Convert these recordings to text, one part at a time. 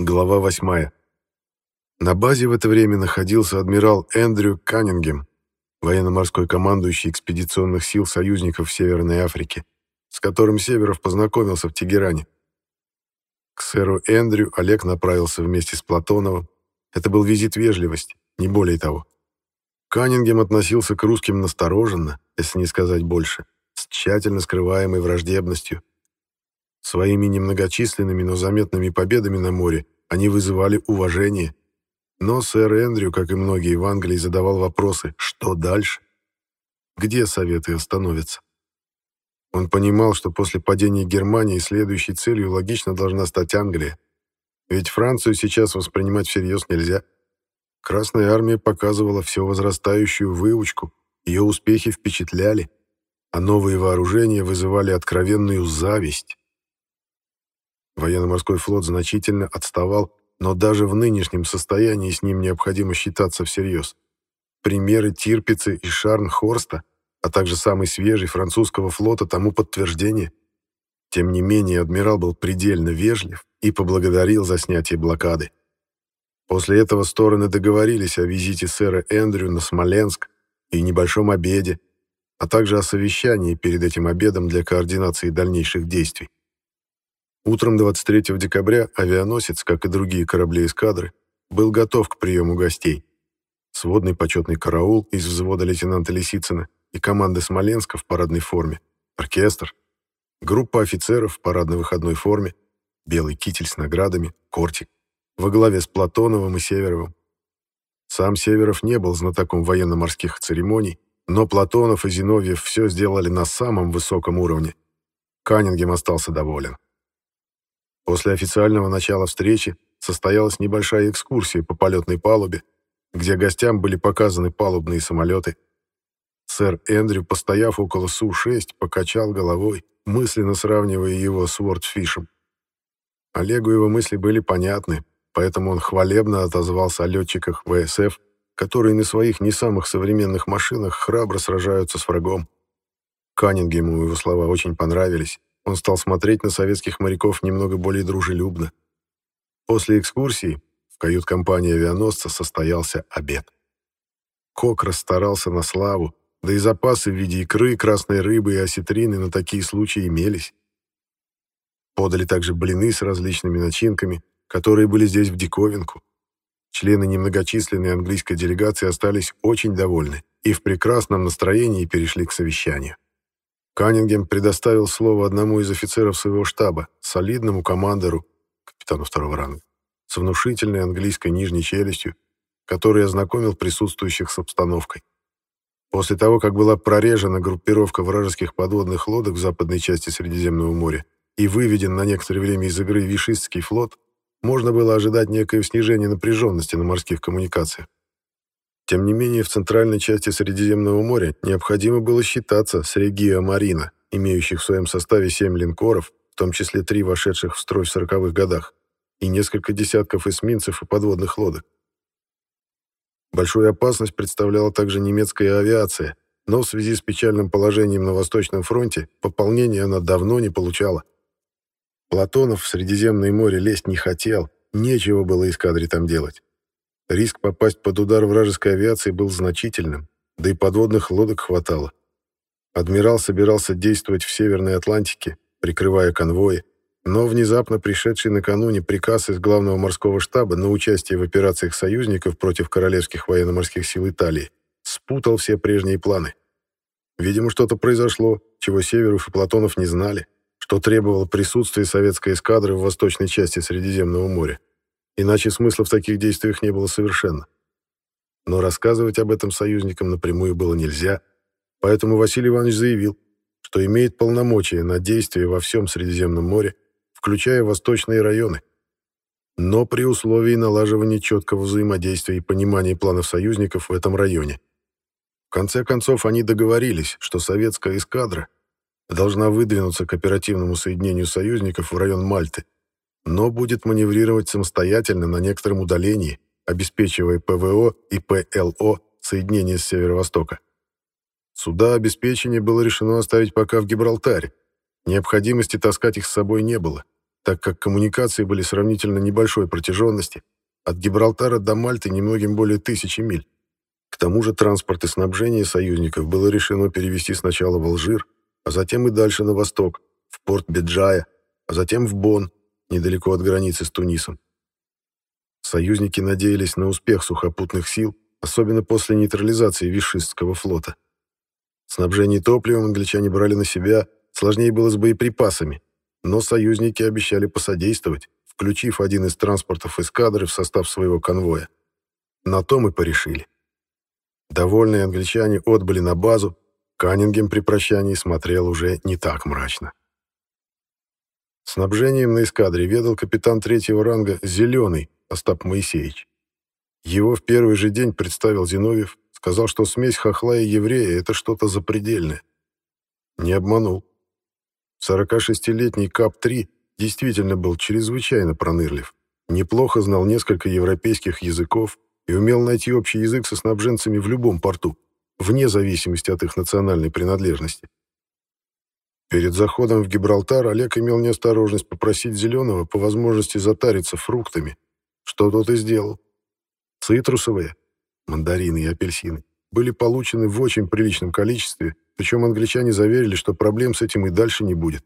Глава 8. На базе в это время находился адмирал Эндрю Каннингем, военно-морской командующий экспедиционных сил союзников в Северной Африке, с которым Северов познакомился в Тегеране. К сэру Эндрю Олег направился вместе с Платоновым. Это был визит вежливости, не более того. Каннингем относился к русским настороженно, если не сказать больше, с тщательно скрываемой враждебностью, Своими немногочисленными, но заметными победами на море они вызывали уважение. Но сэр Эндрю, как и многие в Англии, задавал вопросы «что дальше?», где Советы остановятся. Он понимал, что после падения Германии следующей целью логично должна стать Англия. Ведь Францию сейчас воспринимать всерьез нельзя. Красная армия показывала все возрастающую выучку, ее успехи впечатляли, а новые вооружения вызывали откровенную зависть. Военно-морской флот значительно отставал, но даже в нынешнем состоянии с ним необходимо считаться всерьез. Примеры Тирпицы и Шарнхорста, а также самый свежий французского флота тому подтверждение. Тем не менее, адмирал был предельно вежлив и поблагодарил за снятие блокады. После этого стороны договорились о визите сэра Эндрю на Смоленск и небольшом обеде, а также о совещании перед этим обедом для координации дальнейших действий. Утром 23 декабря авианосец, как и другие корабли эскадры, был готов к приему гостей. Сводный почетный караул из взвода лейтенанта Лисицына и команды Смоленска в парадной форме, оркестр, группа офицеров в парадно-выходной форме, белый китель с наградами, кортик, во главе с Платоновым и Северовым. Сам Северов не был знатоком военно-морских церемоний, но Платонов и Зиновьев все сделали на самом высоком уровне. Каннингем остался доволен. После официального начала встречи состоялась небольшая экскурсия по полетной палубе, где гостям были показаны палубные самолеты. Сэр Эндрю, постояв около Су-6, покачал головой, мысленно сравнивая его с Уордфишем. Олегу его мысли были понятны, поэтому он хвалебно отозвался о летчиках ВСФ, которые на своих не самых современных машинах храбро сражаются с врагом. Каннингему его слова очень понравились, он стал смотреть на советских моряков немного более дружелюбно. После экскурсии в кают-компании авианосца состоялся обед. Кок расстарался на славу, да и запасы в виде икры, красной рыбы и осетрины на такие случаи имелись. Подали также блины с различными начинками, которые были здесь в диковинку. Члены немногочисленной английской делегации остались очень довольны и в прекрасном настроении перешли к совещанию. Каннингем предоставил слово одному из офицеров своего штаба, солидному командору, капитану второго ранга, с внушительной английской нижней челюстью, который ознакомил присутствующих с обстановкой. После того, как была прорежена группировка вражеских подводных лодок в западной части Средиземного моря и выведен на некоторое время из игры Вишистский флот, можно было ожидать некое снижение напряженности на морских коммуникациях. Тем не менее, в центральной части Средиземного моря необходимо было считаться с Регио Марина, имеющих в своем составе семь линкоров, в том числе три вошедших в строй в сороковых годах, и несколько десятков эсминцев и подводных лодок. Большую опасность представляла также немецкая авиация, но в связи с печальным положением на Восточном фронте пополнение она давно не получала. Платонов в Средиземное море лезть не хотел, нечего было эскадре там делать. Риск попасть под удар вражеской авиации был значительным, да и подводных лодок хватало. Адмирал собирался действовать в Северной Атлантике, прикрывая конвои, но внезапно пришедший накануне приказ из главного морского штаба на участие в операциях союзников против королевских военно-морских сил Италии спутал все прежние планы. Видимо, что-то произошло, чего Северов и Платонов не знали, что требовало присутствия советской эскадры в восточной части Средиземного моря. Иначе смысла в таких действиях не было совершенно. Но рассказывать об этом союзникам напрямую было нельзя, поэтому Василий Иванович заявил, что имеет полномочия на действия во всем Средиземном море, включая восточные районы, но при условии налаживания четкого взаимодействия и понимания планов союзников в этом районе. В конце концов, они договорились, что советская эскадра должна выдвинуться к оперативному соединению союзников в район Мальты, но будет маневрировать самостоятельно на некотором удалении, обеспечивая ПВО и ПЛО соединение с северо-востока. Суда обеспечения было решено оставить пока в Гибралтаре. Необходимости таскать их с собой не было, так как коммуникации были сравнительно небольшой протяженности, от Гибралтара до Мальты немногим более тысячи миль. К тому же транспорт и снабжение союзников было решено перевести сначала в Алжир, а затем и дальше на восток, в порт Беджая, а затем в Бон, недалеко от границы с Тунисом. Союзники надеялись на успех сухопутных сил, особенно после нейтрализации Вишистского флота. Снабжение топливом англичане брали на себя, сложнее было с боеприпасами, но союзники обещали посодействовать, включив один из транспортов эскадры в состав своего конвоя. На то мы порешили. Довольные англичане отбыли на базу, Каннингем при прощании смотрел уже не так мрачно. Снабжением на эскадре ведал капитан третьего ранга «Зеленый» Остап Моисеевич. Его в первый же день представил Зиновьев, сказал, что смесь хохла и еврея — это что-то запредельное. Не обманул. 46-летний КАП-3 действительно был чрезвычайно пронырлив, неплохо знал несколько европейских языков и умел найти общий язык со снабженцами в любом порту вне зависимости от их национальной принадлежности. Перед заходом в Гибралтар Олег имел неосторожность попросить Зеленого по возможности затариться фруктами, что тот и сделал. Цитрусовые, мандарины и апельсины, были получены в очень приличном количестве, причем англичане заверили, что проблем с этим и дальше не будет.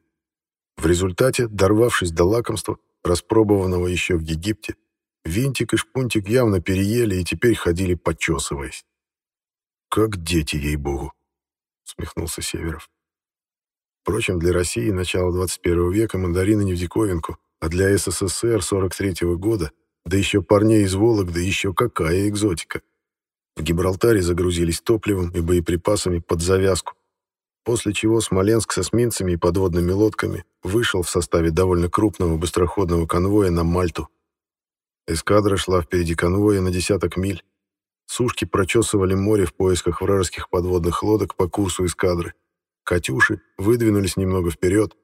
В результате, дорвавшись до лакомства, распробованного еще в Египте, Винтик и Шпунтик явно переели и теперь ходили подчесываясь. «Как дети, ей-богу!» — смехнулся Северов. Впрочем, для России начала 21 века мандарины не в диковинку, а для СССР 43 -го года, да еще парней из Волок, да еще какая экзотика. В Гибралтаре загрузились топливом и боеприпасами под завязку, после чего Смоленск с эсминцами и подводными лодками вышел в составе довольно крупного быстроходного конвоя на Мальту. Эскадра шла впереди конвоя на десяток миль, Сушки прочесывали море в поисках вражеских подводных лодок по курсу эскадры. «Катюши» выдвинулись немного вперед.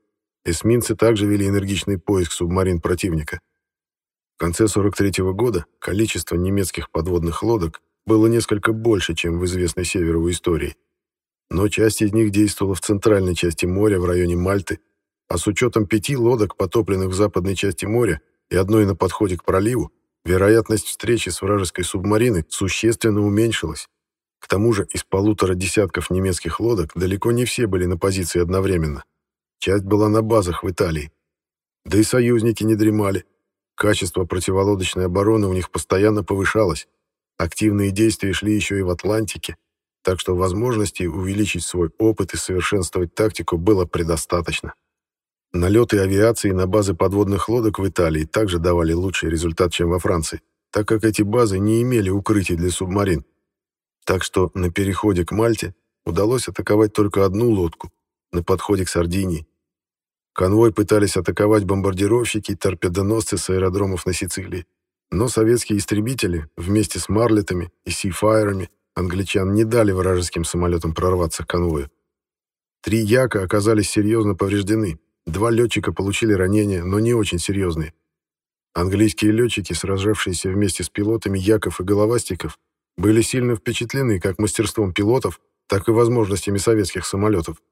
Эсминцы также вели энергичный поиск субмарин противника. В конце 43 -го года количество немецких подводных лодок было несколько больше, чем в известной Северовой истории. Но часть из них действовала в центральной части моря в районе Мальты, а с учетом пяти лодок, потопленных в западной части моря и одной на подходе к проливу, Вероятность встречи с вражеской субмариной существенно уменьшилась. К тому же из полутора десятков немецких лодок далеко не все были на позиции одновременно. Часть была на базах в Италии. Да и союзники не дремали. Качество противолодочной обороны у них постоянно повышалось. Активные действия шли еще и в Атлантике, так что возможностей увеличить свой опыт и совершенствовать тактику было предостаточно. Налеты авиации на базы подводных лодок в Италии также давали лучший результат, чем во Франции, так как эти базы не имели укрытий для субмарин. Так что на переходе к Мальте удалось атаковать только одну лодку, на подходе к Сардинии. Конвой пытались атаковать бомбардировщики и торпедоносцы с аэродромов на Сицилии. Но советские истребители вместе с Марлетами и Сифайрами англичан не дали вражеским самолетам прорваться к конвою. Три Яка оказались серьезно повреждены, Два летчика получили ранения, но не очень серьезные. Английские летчики, сражавшиеся вместе с пилотами Яков и Головастиков, были сильно впечатлены как мастерством пилотов, так и возможностями советских самолетов.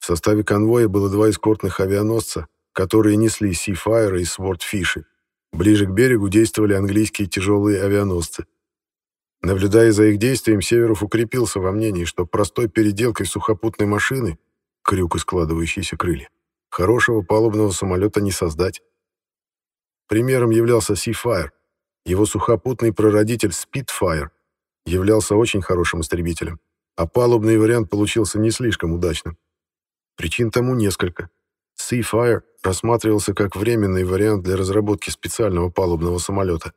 В составе конвоя было два эскортных авианосца, которые несли Seafire и Swordfish. Ближе к берегу действовали английские тяжелые авианосцы. Наблюдая за их действием, Северов укрепился во мнении, что простой переделкой сухопутной машины, крюк и складывающиеся крылья, Хорошего палубного самолета не создать. Примером являлся Seafire. Его сухопутный прародитель Spitfire являлся очень хорошим истребителем, а палубный вариант получился не слишком удачным. Причин тому несколько. Seafire рассматривался как временный вариант для разработки специального палубного самолета.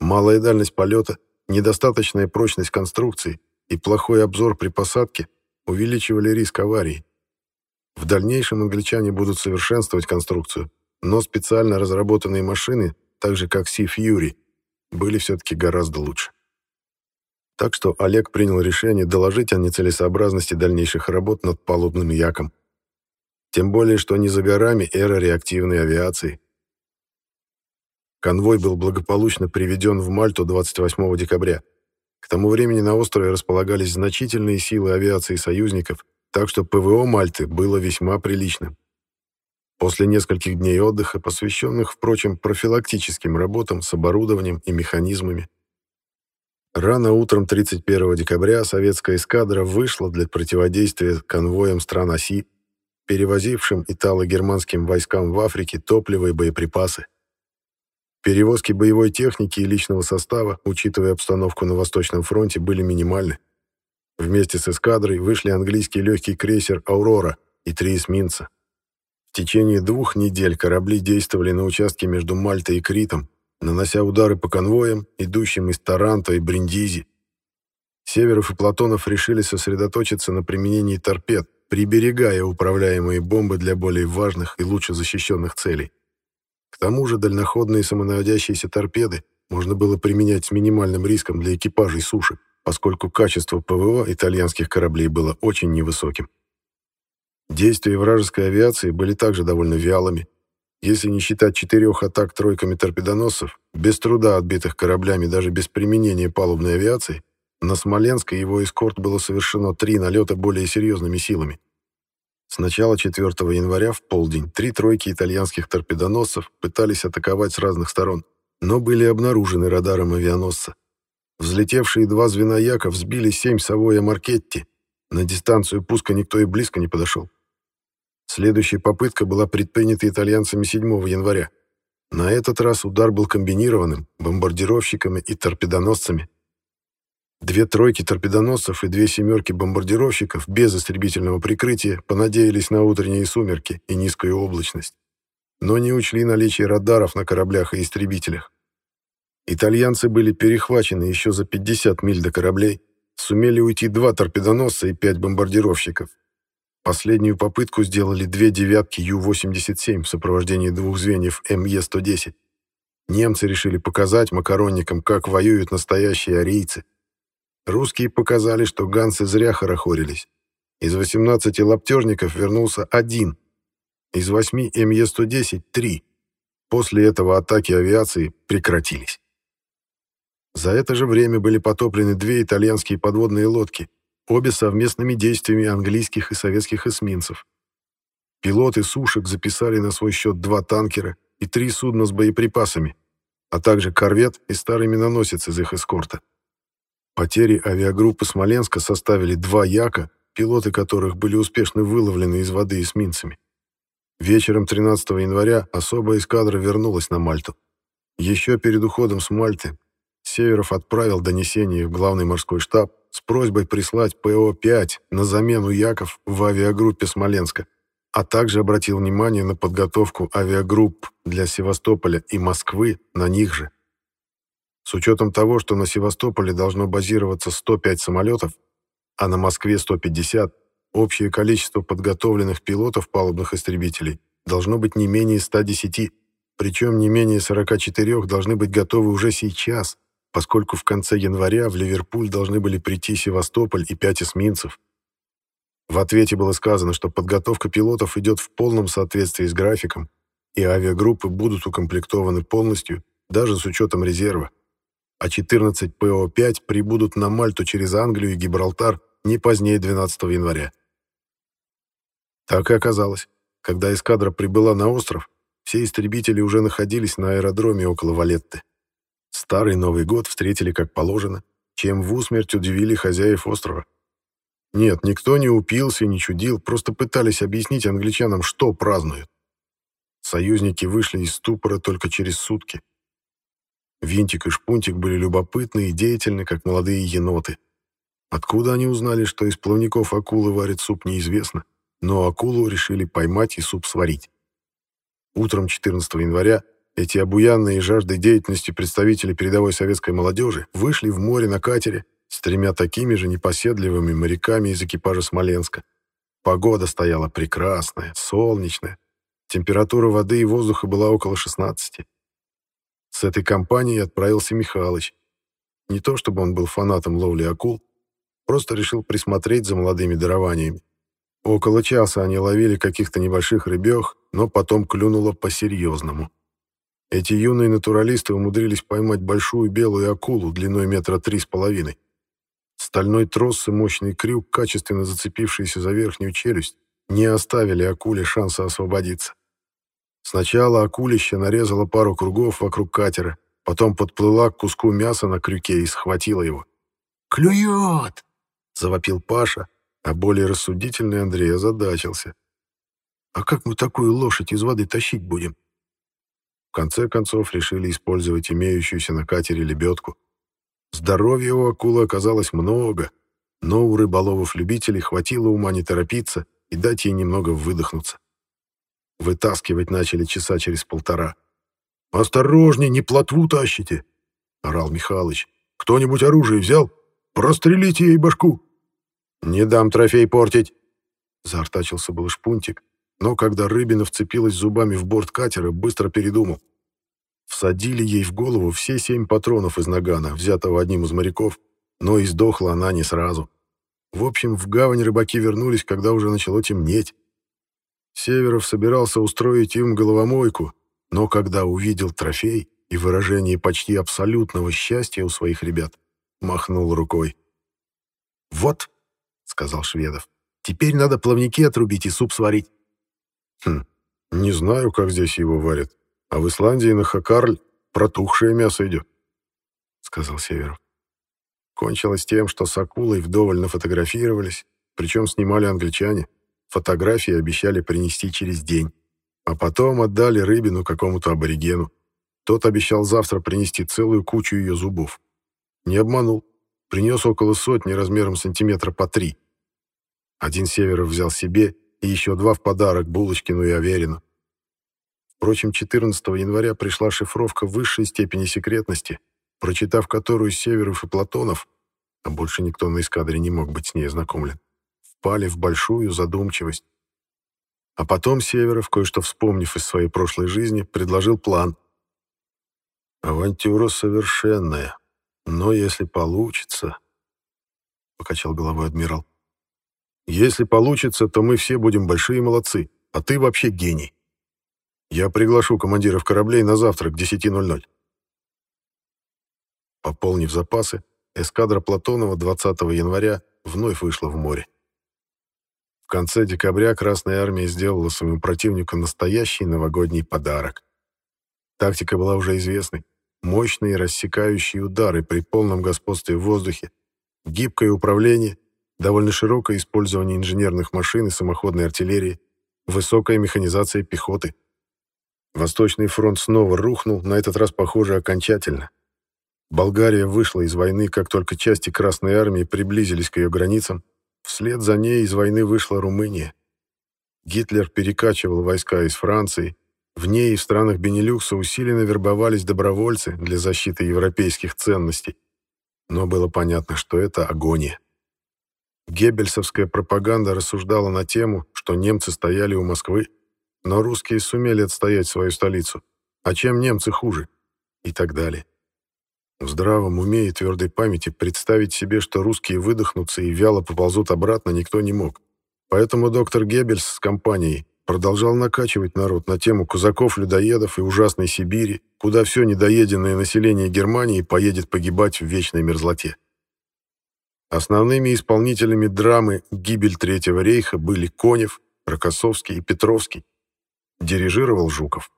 Малая дальность полета, недостаточная прочность конструкции и плохой обзор при посадке увеличивали риск аварии. В дальнейшем англичане будут совершенствовать конструкцию, но специально разработанные машины, так же как Sea Fury, были все-таки гораздо лучше. Так что Олег принял решение доложить о нецелесообразности дальнейших работ над палубным яком. Тем более, что не за горами эра реактивной авиации. Конвой был благополучно приведен в Мальту 28 декабря. К тому времени на острове располагались значительные силы авиации союзников, так что ПВО Мальты было весьма приличным. После нескольких дней отдыха, посвященных, впрочем, профилактическим работам с оборудованием и механизмами, Рано утром 31 декабря советская эскадра вышла для противодействия конвоям стран оси, перевозившим итало-германским войскам в Африке топливо и боеприпасы. Перевозки боевой техники и личного состава, учитывая обстановку на Восточном фронте, были минимальны. Вместе с эскадрой вышли английский легкий крейсер «Аурора» и три эсминца. В течение двух недель корабли действовали на участке между Мальтой и Критом, нанося удары по конвоям, идущим из Таранто и Бриндизи. Северов и Платонов решили сосредоточиться на применении торпед, приберегая управляемые бомбы для более важных и лучше защищенных целей. К тому же дальноходные самонаводящиеся торпеды можно было применять с минимальным риском для экипажей суши, поскольку качество ПВО итальянских кораблей было очень невысоким. Действия вражеской авиации были также довольно вялыми, если не считать четырех атак тройками торпедоносцев, без труда отбитых кораблями даже без применения палубной авиации, на Смоленск и его эскорт было совершено три налета более серьезными силами. С начала 4 января в полдень три тройки итальянских торпедоносцев пытались атаковать с разных сторон, но были обнаружены радаром авианосца. Взлетевшие два звена Яков сбили семь Савоя Маркетти. На дистанцию пуска никто и близко не подошел. Следующая попытка была предпринята итальянцами 7 января. На этот раз удар был комбинированным, бомбардировщиками и торпедоносцами. Две тройки торпедоносцев и две семерки бомбардировщиков без истребительного прикрытия понадеялись на утренние сумерки и низкую облачность, но не учли наличие радаров на кораблях и истребителях. Итальянцы были перехвачены еще за 50 миль до кораблей, сумели уйти два торпедоносца и пять бомбардировщиков, Последнюю попытку сделали две девятки Ю-87 в сопровождении двух звеньев МЕ-110. Немцы решили показать макаронникам, как воюют настоящие арийцы. Русские показали, что ганцы зря хорохорились. Из 18 лаптежников вернулся один. Из 8 МЕ-110 — три. После этого атаки авиации прекратились. За это же время были потоплены две итальянские подводные лодки — обе совместными действиями английских и советских эсминцев. Пилоты сушек записали на свой счет два танкера и три судна с боеприпасами, а также корвет и старый миноносец из их эскорта. Потери авиагруппы Смоленска составили два яка, пилоты которых были успешно выловлены из воды эсминцами. Вечером 13 января особая эскадра вернулась на Мальту. Еще перед уходом с Мальты Северов отправил донесение в главный морской штаб с просьбой прислать ПО-5 на замену Яков в авиагруппе Смоленска, а также обратил внимание на подготовку авиагрупп для Севастополя и Москвы на них же. С учетом того, что на Севастополе должно базироваться 105 самолетов, а на Москве 150, общее количество подготовленных пилотов палубных истребителей должно быть не менее 110, причем не менее 44 должны быть готовы уже сейчас, поскольку в конце января в Ливерпуль должны были прийти Севастополь и пять эсминцев. В ответе было сказано, что подготовка пилотов идет в полном соответствии с графиком, и авиагруппы будут укомплектованы полностью, даже с учетом резерва, а 14 ПО-5 прибудут на Мальту через Англию и Гибралтар не позднее 12 января. Так и оказалось. Когда эскадра прибыла на остров, все истребители уже находились на аэродроме около Валетты. Старый Новый год встретили как положено, чем в усмерть удивили хозяев острова. Нет, никто не упился, не чудил, просто пытались объяснить англичанам, что празднуют. Союзники вышли из ступора только через сутки. Винтик и Шпунтик были любопытны и деятельны, как молодые еноты. Откуда они узнали, что из плавников акулы варят суп, неизвестно, но акулу решили поймать и суп сварить. Утром 14 января эти обуянные жаждой деятельности представители передовой советской молодежи вышли в море на катере с тремя такими же непоседливыми моряками из экипажа Смоленска. Погода стояла прекрасная, солнечная. Температура воды и воздуха была около 16. С этой компанией отправился Михалыч. Не то чтобы он был фанатом ловли акул, просто решил присмотреть за молодыми дарованиями. Около часа они ловили каких-то небольших рыбех, но потом клюнуло по-серьезному. Эти юные натуралисты умудрились поймать большую белую акулу длиной метра три с половиной. Стальной трос и мощный крюк, качественно зацепившийся за верхнюю челюсть, не оставили акуле шанса освободиться. Сначала акулище нарезала пару кругов вокруг катера, потом подплыла к куску мяса на крюке и схватила его. «Клюет!» — завопил Паша, а более рассудительный Андрей озадачился. «А как мы такую лошадь из воды тащить будем?» Конце концов решили использовать имеющуюся на катере лебедку. Здоровья у акулы оказалось много, но у рыболовов-любителей хватило ума не торопиться и дать ей немного выдохнуться. Вытаскивать начали часа через полтора. «Осторожней, не плотву тащите!» — орал Михалыч. «Кто-нибудь оружие взял? Прострелите ей башку!» «Не дам трофей портить!» Заортачился был шпунтик, но когда рыбина вцепилась зубами в борт катера, быстро передумал. Всадили ей в голову все семь патронов из нагана, взятого одним из моряков, но и сдохла она не сразу. В общем, в гавань рыбаки вернулись, когда уже начало темнеть. Северов собирался устроить им головомойку, но когда увидел трофей и выражение почти абсолютного счастья у своих ребят, махнул рукой. «Вот», — сказал Шведов, — «теперь надо плавники отрубить и суп сварить». «Хм, не знаю, как здесь его варят, а в Исландии на Хакарль протухшее мясо идет», — сказал Северов. Кончилось тем, что с акулой вдоволь нафотографировались, причем снимали англичане. Фотографии обещали принести через день. А потом отдали рыбину какому-то аборигену. Тот обещал завтра принести целую кучу ее зубов. Не обманул. Принес около сотни размером сантиметра по три. Один Северов взял себе и еще два в подарок Булочкину и Аверину. Впрочем, 14 января пришла шифровка высшей степени секретности, прочитав которую Северов и Платонов, а больше никто на эскадре не мог быть с ней ознакомлен, впали в большую задумчивость. А потом Северов, кое-что вспомнив из своей прошлой жизни, предложил план. «Авантюра совершенная, но если получится...» — покачал головой адмирал. «Если получится, то мы все будем большие молодцы, а ты вообще гений. Я приглашу командиров кораблей на завтра к 10.00». Пополнив запасы, эскадра Платонова 20 января вновь вышла в море. В конце декабря Красная Армия сделала своему противнику настоящий новогодний подарок. Тактика была уже известной. Мощные рассекающие удары при полном господстве в воздухе, гибкое управление, довольно широкое использование инженерных машин и самоходной артиллерии, высокая механизация пехоты. Восточный фронт снова рухнул, на этот раз, похоже, окончательно. Болгария вышла из войны, как только части Красной Армии приблизились к ее границам, Вслед за ней из войны вышла Румыния. Гитлер перекачивал войска из Франции. В ней и в странах Бенилюкса усиленно вербовались добровольцы для защиты европейских ценностей. Но было понятно, что это агония. Геббельсовская пропаганда рассуждала на тему, что немцы стояли у Москвы, но русские сумели отстоять свою столицу. А чем немцы хуже? И так далее. В здравом уме и твердой памяти представить себе, что русские выдохнутся и вяло поползут обратно, никто не мог. Поэтому доктор Геббельс с компанией продолжал накачивать народ на тему казаков-людоедов и ужасной Сибири, куда все недоеденное население Германии поедет погибать в вечной мерзлоте. Основными исполнителями драмы «Гибель Третьего рейха» были Конев, Рокоссовский и Петровский. Дирижировал Жуков.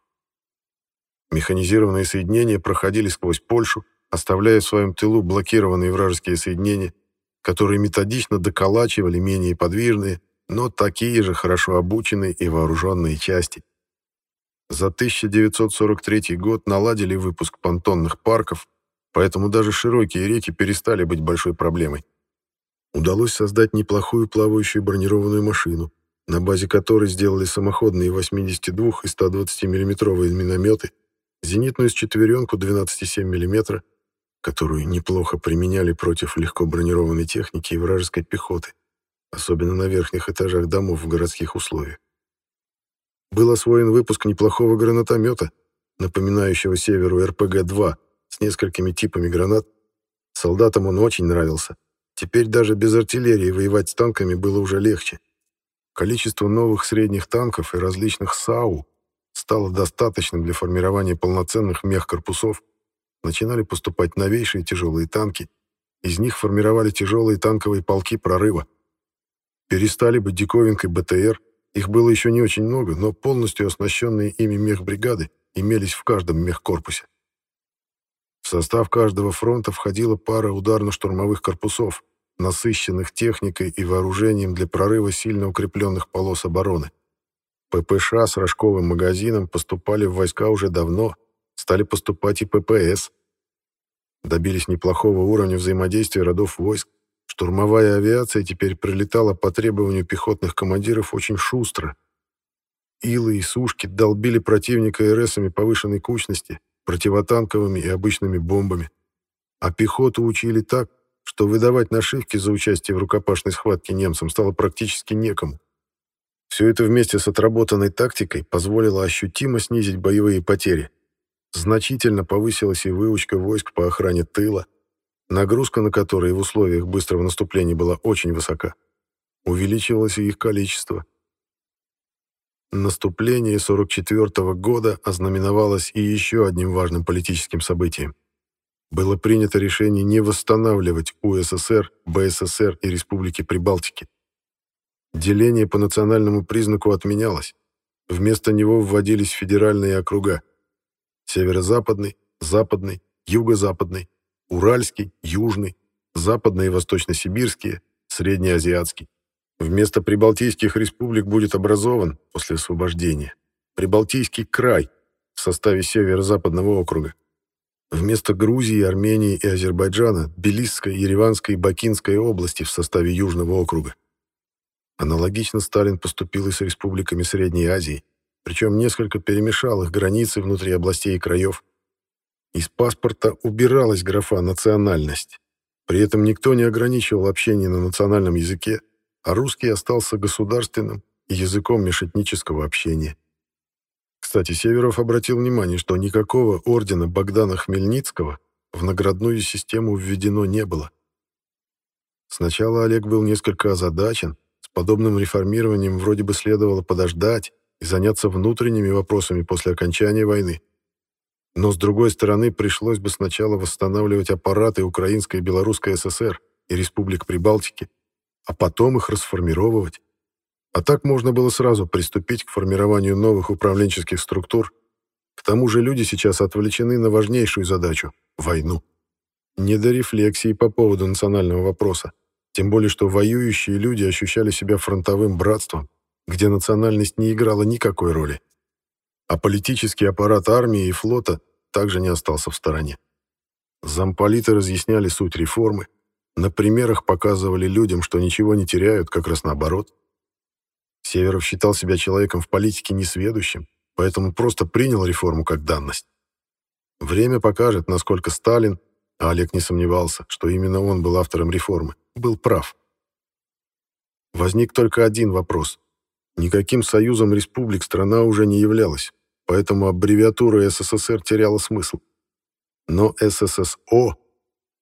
Механизированные соединения проходили сквозь Польшу, оставляя в своем тылу блокированные вражеские соединения, которые методично доколачивали менее подвижные, но такие же хорошо обученные и вооруженные части. За 1943 год наладили выпуск понтонных парков, поэтому даже широкие реки перестали быть большой проблемой. Удалось создать неплохую плавающую бронированную машину, на базе которой сделали самоходные 82 и 120 миллиметровые минометы, зенитную счетверенку 12,7 мм которую неплохо применяли против легко бронированной техники и вражеской пехоты, особенно на верхних этажах домов в городских условиях. Был освоен выпуск неплохого гранатомета, напоминающего северу РПГ-2 с несколькими типами гранат. Солдатам он очень нравился. Теперь даже без артиллерии воевать с танками было уже легче. Количество новых средних танков и различных САУ стало достаточным для формирования полноценных мехкорпусов, начинали поступать новейшие тяжелые танки, из них формировали тяжелые танковые полки прорыва. Перестали быть диковинкой БТР, их было еще не очень много, но полностью оснащенные ими мехбригады имелись в каждом мехкорпусе. В состав каждого фронта входила пара ударно-штурмовых корпусов, насыщенных техникой и вооружением для прорыва сильно укрепленных полос обороны. ППШ с рожковым магазином поступали в войска уже давно, стали поступать и ППС. Добились неплохого уровня взаимодействия родов войск. Штурмовая авиация теперь прилетала по требованию пехотных командиров очень шустро. Илы и сушки долбили противника РСами повышенной кучности, противотанковыми и обычными бомбами. А пехоту учили так, что выдавать нашивки за участие в рукопашной схватке немцам стало практически некому. Все это вместе с отработанной тактикой позволило ощутимо снизить боевые потери. Значительно повысилась и выучка войск по охране тыла, нагрузка на которые в условиях быстрого наступления была очень высока. Увеличивалось и их количество. Наступление 44 -го года ознаменовалось и еще одним важным политическим событием. Было принято решение не восстанавливать УССР, БССР и Республики Прибалтики. Деление по национальному признаку отменялось. Вместо него вводились федеральные округа. Северо-западный, западный, юго-западный, уральский, южный, западно- и восточно-сибирские, среднеазиатский. Вместо прибалтийских республик будет образован, после освобождения, Прибалтийский край в составе северо-западного округа. Вместо Грузии, Армении и Азербайджана – Белисская, Ереванская и Бакинская области в составе Южного округа. Аналогично Сталин поступил и с республиками Средней Азии, причем несколько перемешал их границы внутри областей и краев. Из паспорта убиралась графа «национальность». При этом никто не ограничивал общение на национальном языке, а русский остался государственным и языком межэтнического общения. Кстати, Северов обратил внимание, что никакого ордена Богдана Хмельницкого в наградную систему введено не было. Сначала Олег был несколько озадачен, подобным реформированием вроде бы следовало подождать и заняться внутренними вопросами после окончания войны. Но, с другой стороны, пришлось бы сначала восстанавливать аппараты Украинской и Белорусской ССР и Республик Прибалтики, а потом их расформировывать. А так можно было сразу приступить к формированию новых управленческих структур. К тому же люди сейчас отвлечены на важнейшую задачу — войну. Не до рефлексии по поводу национального вопроса. Тем более, что воюющие люди ощущали себя фронтовым братством, где национальность не играла никакой роли. А политический аппарат армии и флота также не остался в стороне. Замполиты разъясняли суть реформы, на примерах показывали людям, что ничего не теряют, как раз наоборот. Северов считал себя человеком в политике несведущим, поэтому просто принял реформу как данность. Время покажет, насколько Сталин, а Олег не сомневался, что именно он был автором реформы, был прав. Возник только один вопрос. Никаким союзом республик страна уже не являлась, поэтому аббревиатура СССР теряла смысл. Но СССО,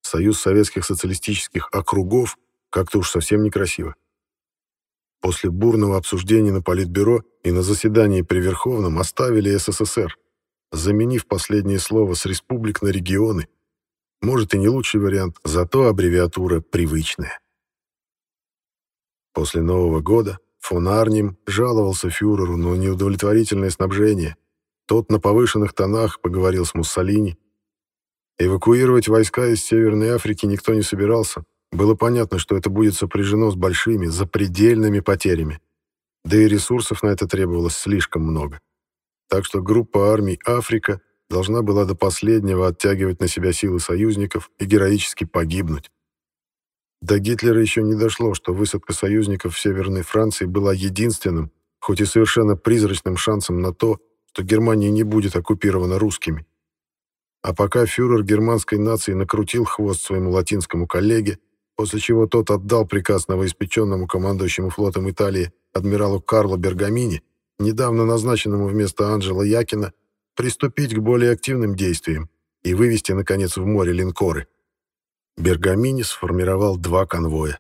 Союз Советских Социалистических Округов, как-то уж совсем некрасиво. После бурного обсуждения на Политбюро и на заседании при Верховном оставили СССР, заменив последнее слово с республик на регионы может и не лучший вариант, зато аббревиатура привычная. После Нового года фон Арнем жаловался фюреру на неудовлетворительное снабжение. Тот на повышенных тонах поговорил с Муссолини. Эвакуировать войска из Северной Африки никто не собирался. Было понятно, что это будет сопряжено с большими, запредельными потерями. Да и ресурсов на это требовалось слишком много. Так что группа армий «Африка» должна была до последнего оттягивать на себя силы союзников и героически погибнуть. До Гитлера еще не дошло, что высадка союзников в Северной Франции была единственным, хоть и совершенно призрачным шансом на то, что Германия не будет оккупирована русскими. А пока фюрер германской нации накрутил хвост своему латинскому коллеге, после чего тот отдал приказ новоиспеченному командующему флотом Италии адмиралу Карло Бергамини, недавно назначенному вместо Анджела Якина, приступить к более активным действиям и вывести, наконец, в море линкоры. Бергамини сформировал два конвоя.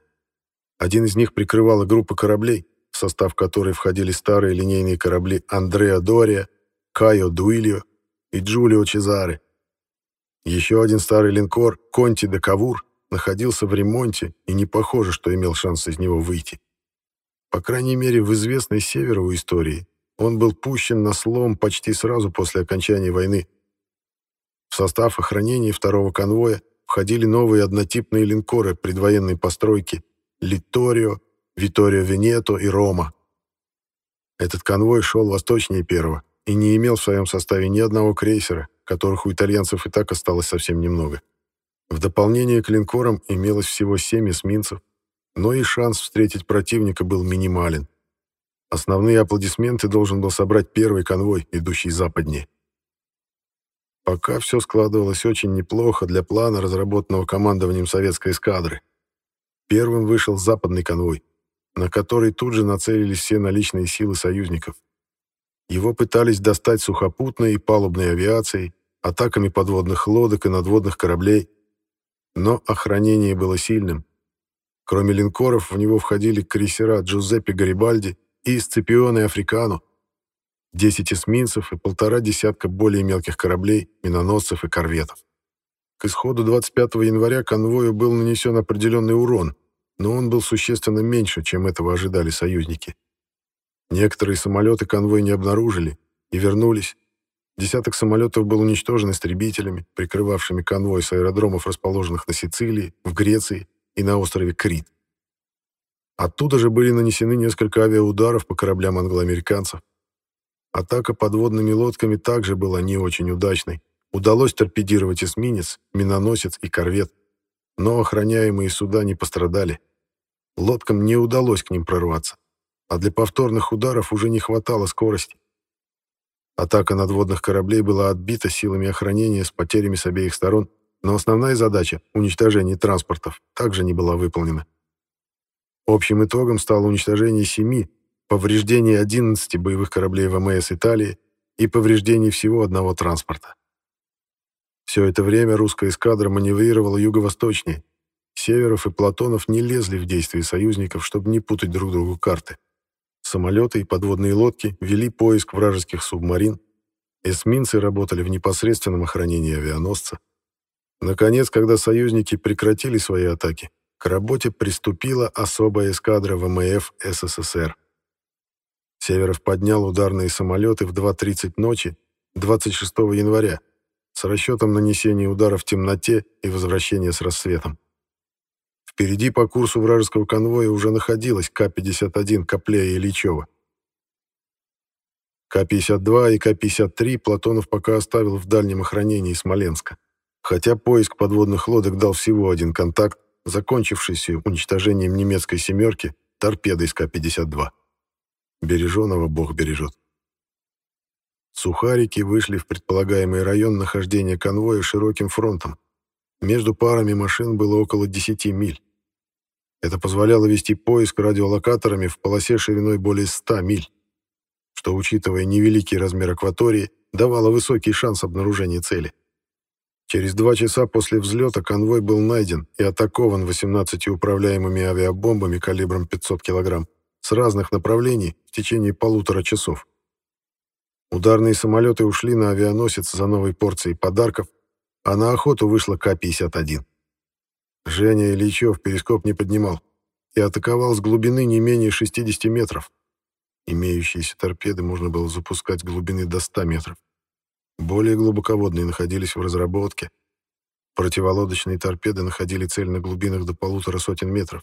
Один из них прикрывала группа кораблей, в состав которой входили старые линейные корабли Андреа Дория, Кайо Дуильо и Джулио Чезаре. Еще один старый линкор, Конти де Кавур, находился в ремонте и не похоже, что имел шанс из него выйти. По крайней мере, в известной Северу истории он был пущен на слом почти сразу после окончания войны. В состав охранения второго конвоя входили новые однотипные линкоры предвоенной постройки «Литорио», «Виторио Венето» и «Рома». Этот конвой шел восточнее первого и не имел в своем составе ни одного крейсера, которых у итальянцев и так осталось совсем немного. В дополнение к линкорам имелось всего семь эсминцев, но и шанс встретить противника был минимален. Основные аплодисменты должен был собрать первый конвой, идущий западнее. Пока все складывалось очень неплохо для плана, разработанного командованием советской эскадры. Первым вышел западный конвой, на который тут же нацелились все наличные силы союзников. Его пытались достать сухопутной и палубной авиацией, атаками подводных лодок и надводных кораблей, но охранение было сильным. Кроме линкоров, в него входили крейсера Джузеппе Гарибальди и Сципионе Африкано, 10 эсминцев и полтора десятка более мелких кораблей, миноносцев и корветов. К исходу 25 января конвою был нанесен определенный урон, но он был существенно меньше, чем этого ожидали союзники. Некоторые самолеты конвой не обнаружили и вернулись. Десяток самолетов был уничтожен истребителями, прикрывавшими конвой с аэродромов, расположенных на Сицилии, в Греции и на острове Крит. Оттуда же были нанесены несколько авиаударов по кораблям англоамериканцев. Атака подводными лодками также была не очень удачной. Удалось торпедировать эсминец, миноносец и корвет. Но охраняемые суда не пострадали. Лодкам не удалось к ним прорваться. А для повторных ударов уже не хватало скорости. Атака надводных кораблей была отбита силами охранения с потерями с обеих сторон, но основная задача — уничтожение транспортов — также не была выполнена. Общим итогом стало уничтожение семи, повреждение 11 боевых кораблей ВМС Италии и повреждение всего одного транспорта. Все это время русская эскадра маневрировала юго-восточнее. Северов и Платонов не лезли в действия союзников, чтобы не путать друг другу карты. Самолеты и подводные лодки вели поиск вражеских субмарин, эсминцы работали в непосредственном охранении авианосца. Наконец, когда союзники прекратили свои атаки, к работе приступила особая эскадра ВМФ СССР. Северов поднял ударные самолеты в 2.30 ночи 26 января с расчетом нанесения удара в темноте и возвращения с рассветом. Впереди по курсу вражеского конвоя уже находилась К-51 Коплея Ильичева. К-52 и К-53 Платонов пока оставил в дальнем охранении Смоленска. Хотя поиск подводных лодок дал всего один контакт, закончившийся уничтожением немецкой «семерки» торпедой с К-52. Береженого Бог бережет. Сухарики вышли в предполагаемый район нахождения конвоя широким фронтом. Между парами машин было около 10 миль. Это позволяло вести поиск радиолокаторами в полосе шириной более 100 миль, что, учитывая невеликий размер акватории, давало высокий шанс обнаружения цели. Через два часа после взлета конвой был найден и атакован 18 управляемыми авиабомбами калибром 500 кг с разных направлений в течение полутора часов. Ударные самолеты ушли на авианосец за новой порцией подарков, а на охоту вышла К-51. Женя Ильичев перископ не поднимал и атаковал с глубины не менее 60 метров. Имеющиеся торпеды можно было запускать с глубины до 100 метров. Более глубоководные находились в разработке. Противолодочные торпеды находили цель на глубинах до полутора сотен метров.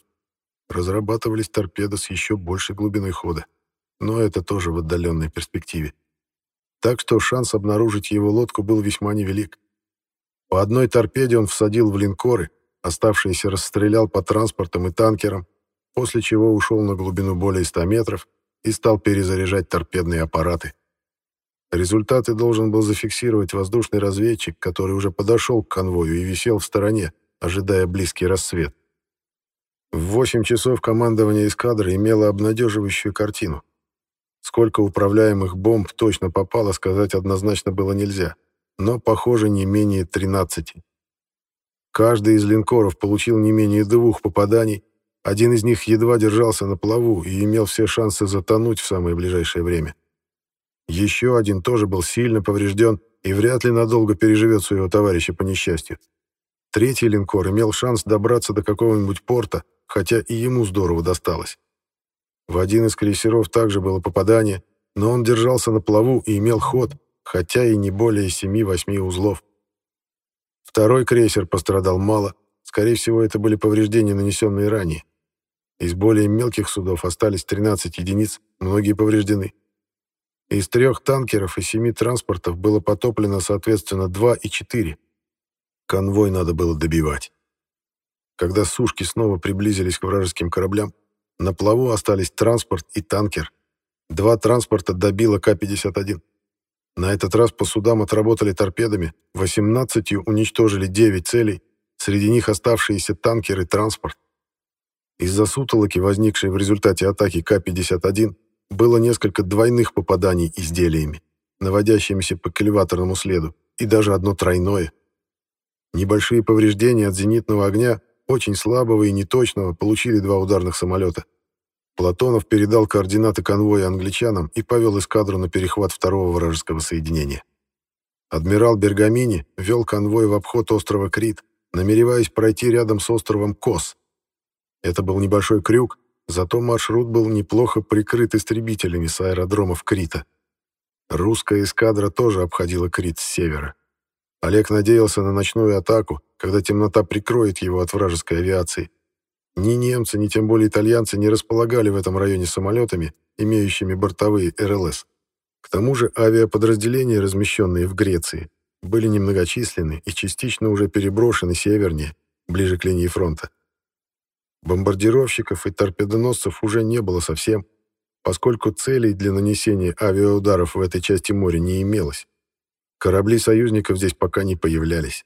Разрабатывались торпеды с еще большей глубиной хода, но это тоже в отдаленной перспективе. Так что шанс обнаружить его лодку был весьма невелик. По одной торпеде он всадил в линкоры, оставшиеся расстрелял по транспортам и танкерам, после чего ушел на глубину более 100 метров и стал перезаряжать торпедные аппараты. Результаты должен был зафиксировать воздушный разведчик, который уже подошел к конвою и висел в стороне, ожидая близкий рассвет. В 8 часов командование эскадры имело обнадеживающую картину. Сколько управляемых бомб точно попало, сказать однозначно было нельзя, но, похоже, не менее 13. Каждый из линкоров получил не менее двух попаданий, один из них едва держался на плаву и имел все шансы затонуть в самое ближайшее время. Еще один тоже был сильно поврежден и вряд ли надолго переживет своего товарища по несчастью. Третий линкор имел шанс добраться до какого-нибудь порта, хотя и ему здорово досталось. В один из крейсеров также было попадание, но он держался на плаву и имел ход, хотя и не более 7-8 узлов. Второй крейсер пострадал мало, скорее всего, это были повреждения, нанесенные ранее. Из более мелких судов остались 13 единиц, многие повреждены. Из трех танкеров и семи транспортов было потоплено, соответственно, два и четыре. Конвой надо было добивать. Когда сушки снова приблизились к вражеским кораблям, на плаву остались транспорт и танкер. Два транспорта добило К-51. На этот раз по судам отработали торпедами, 18 уничтожили 9 целей, среди них оставшиеся танкеры и транспорт. Из-за сутолоки, возникшей в результате атаки К-51, было несколько двойных попаданий изделиями, наводящимися по кильваторному следу, и даже одно тройное. Небольшие повреждения от зенитного огня, очень слабого и неточного, получили два ударных самолета. Платонов передал координаты конвоя англичанам и повел эскадру на перехват второго вражеского соединения. Адмирал Бергамини вел конвой в обход острова Крит, намереваясь пройти рядом с островом Кос, это был небольшой крюк, зато маршрут был неплохо прикрыт истребителями с аэродромов Крита. Русская эскадра тоже обходила Крит с севера. Олег надеялся на ночную атаку, когда темнота прикроет его от вражеской авиации. Ни немцы, ни тем более итальянцы не располагали в этом районе самолетами, имеющими бортовые РЛС. К тому же авиаподразделения, размещенные в Греции, были немногочисленны и частично уже переброшены севернее, ближе к линии фронта. Бомбардировщиков и торпедоносцев уже не было совсем, поскольку целей для нанесения авиаударов в этой части моря не имелось. Корабли союзников здесь пока не появлялись.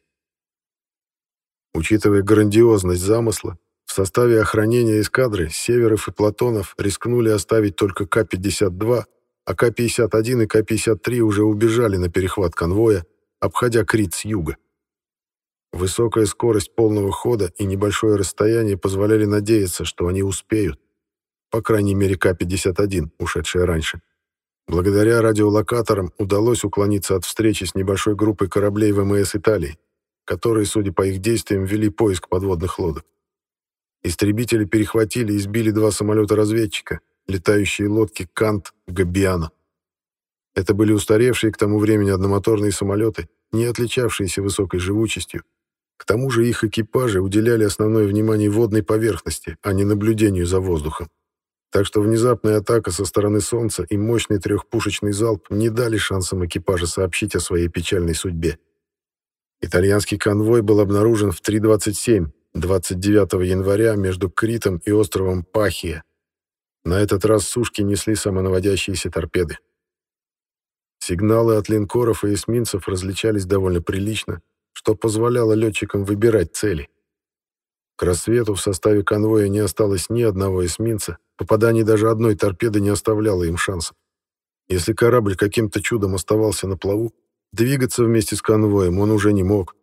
Учитывая грандиозность замысла, составе охранения эскадры Северов и Платонов рискнули оставить только К-52, а К-51 и К-53 уже убежали на перехват конвоя, обходя Крит с юга. Высокая скорость полного хода и небольшое расстояние позволяли надеяться, что они успеют. По крайней мере, К-51, ушедшая раньше. Благодаря радиолокаторам удалось уклониться от встречи с небольшой группой кораблей ВМС Италии, которые, судя по их действиям, вели поиск подводных лодок. Истребители перехватили и сбили два самолета-разведчика, летающие лодки «Кант» «Габбиано». Это были устаревшие к тому времени одномоторные самолеты, не отличавшиеся высокой живучестью, к тому же их экипажи уделяли основное внимание водной поверхности, а не наблюдению за воздухом. Так что внезапная атака со стороны Солнца и мощный трехпушечный залп не дали шансам экипажа сообщить о своей печальной судьбе. Итальянский конвой был обнаружен в 3.27 29 января между Критом и островом Пахия. На этот раз сушки несли самонаводящиеся торпеды. Сигналы от линкоров и эсминцев различались довольно прилично, что позволяло летчикам выбирать цели. К рассвету в составе конвоя не осталось ни одного эсминца, попадание даже одной торпеды не оставляло им шансов. Если корабль каким-то чудом оставался на плаву, двигаться вместе с конвоем он уже не мог.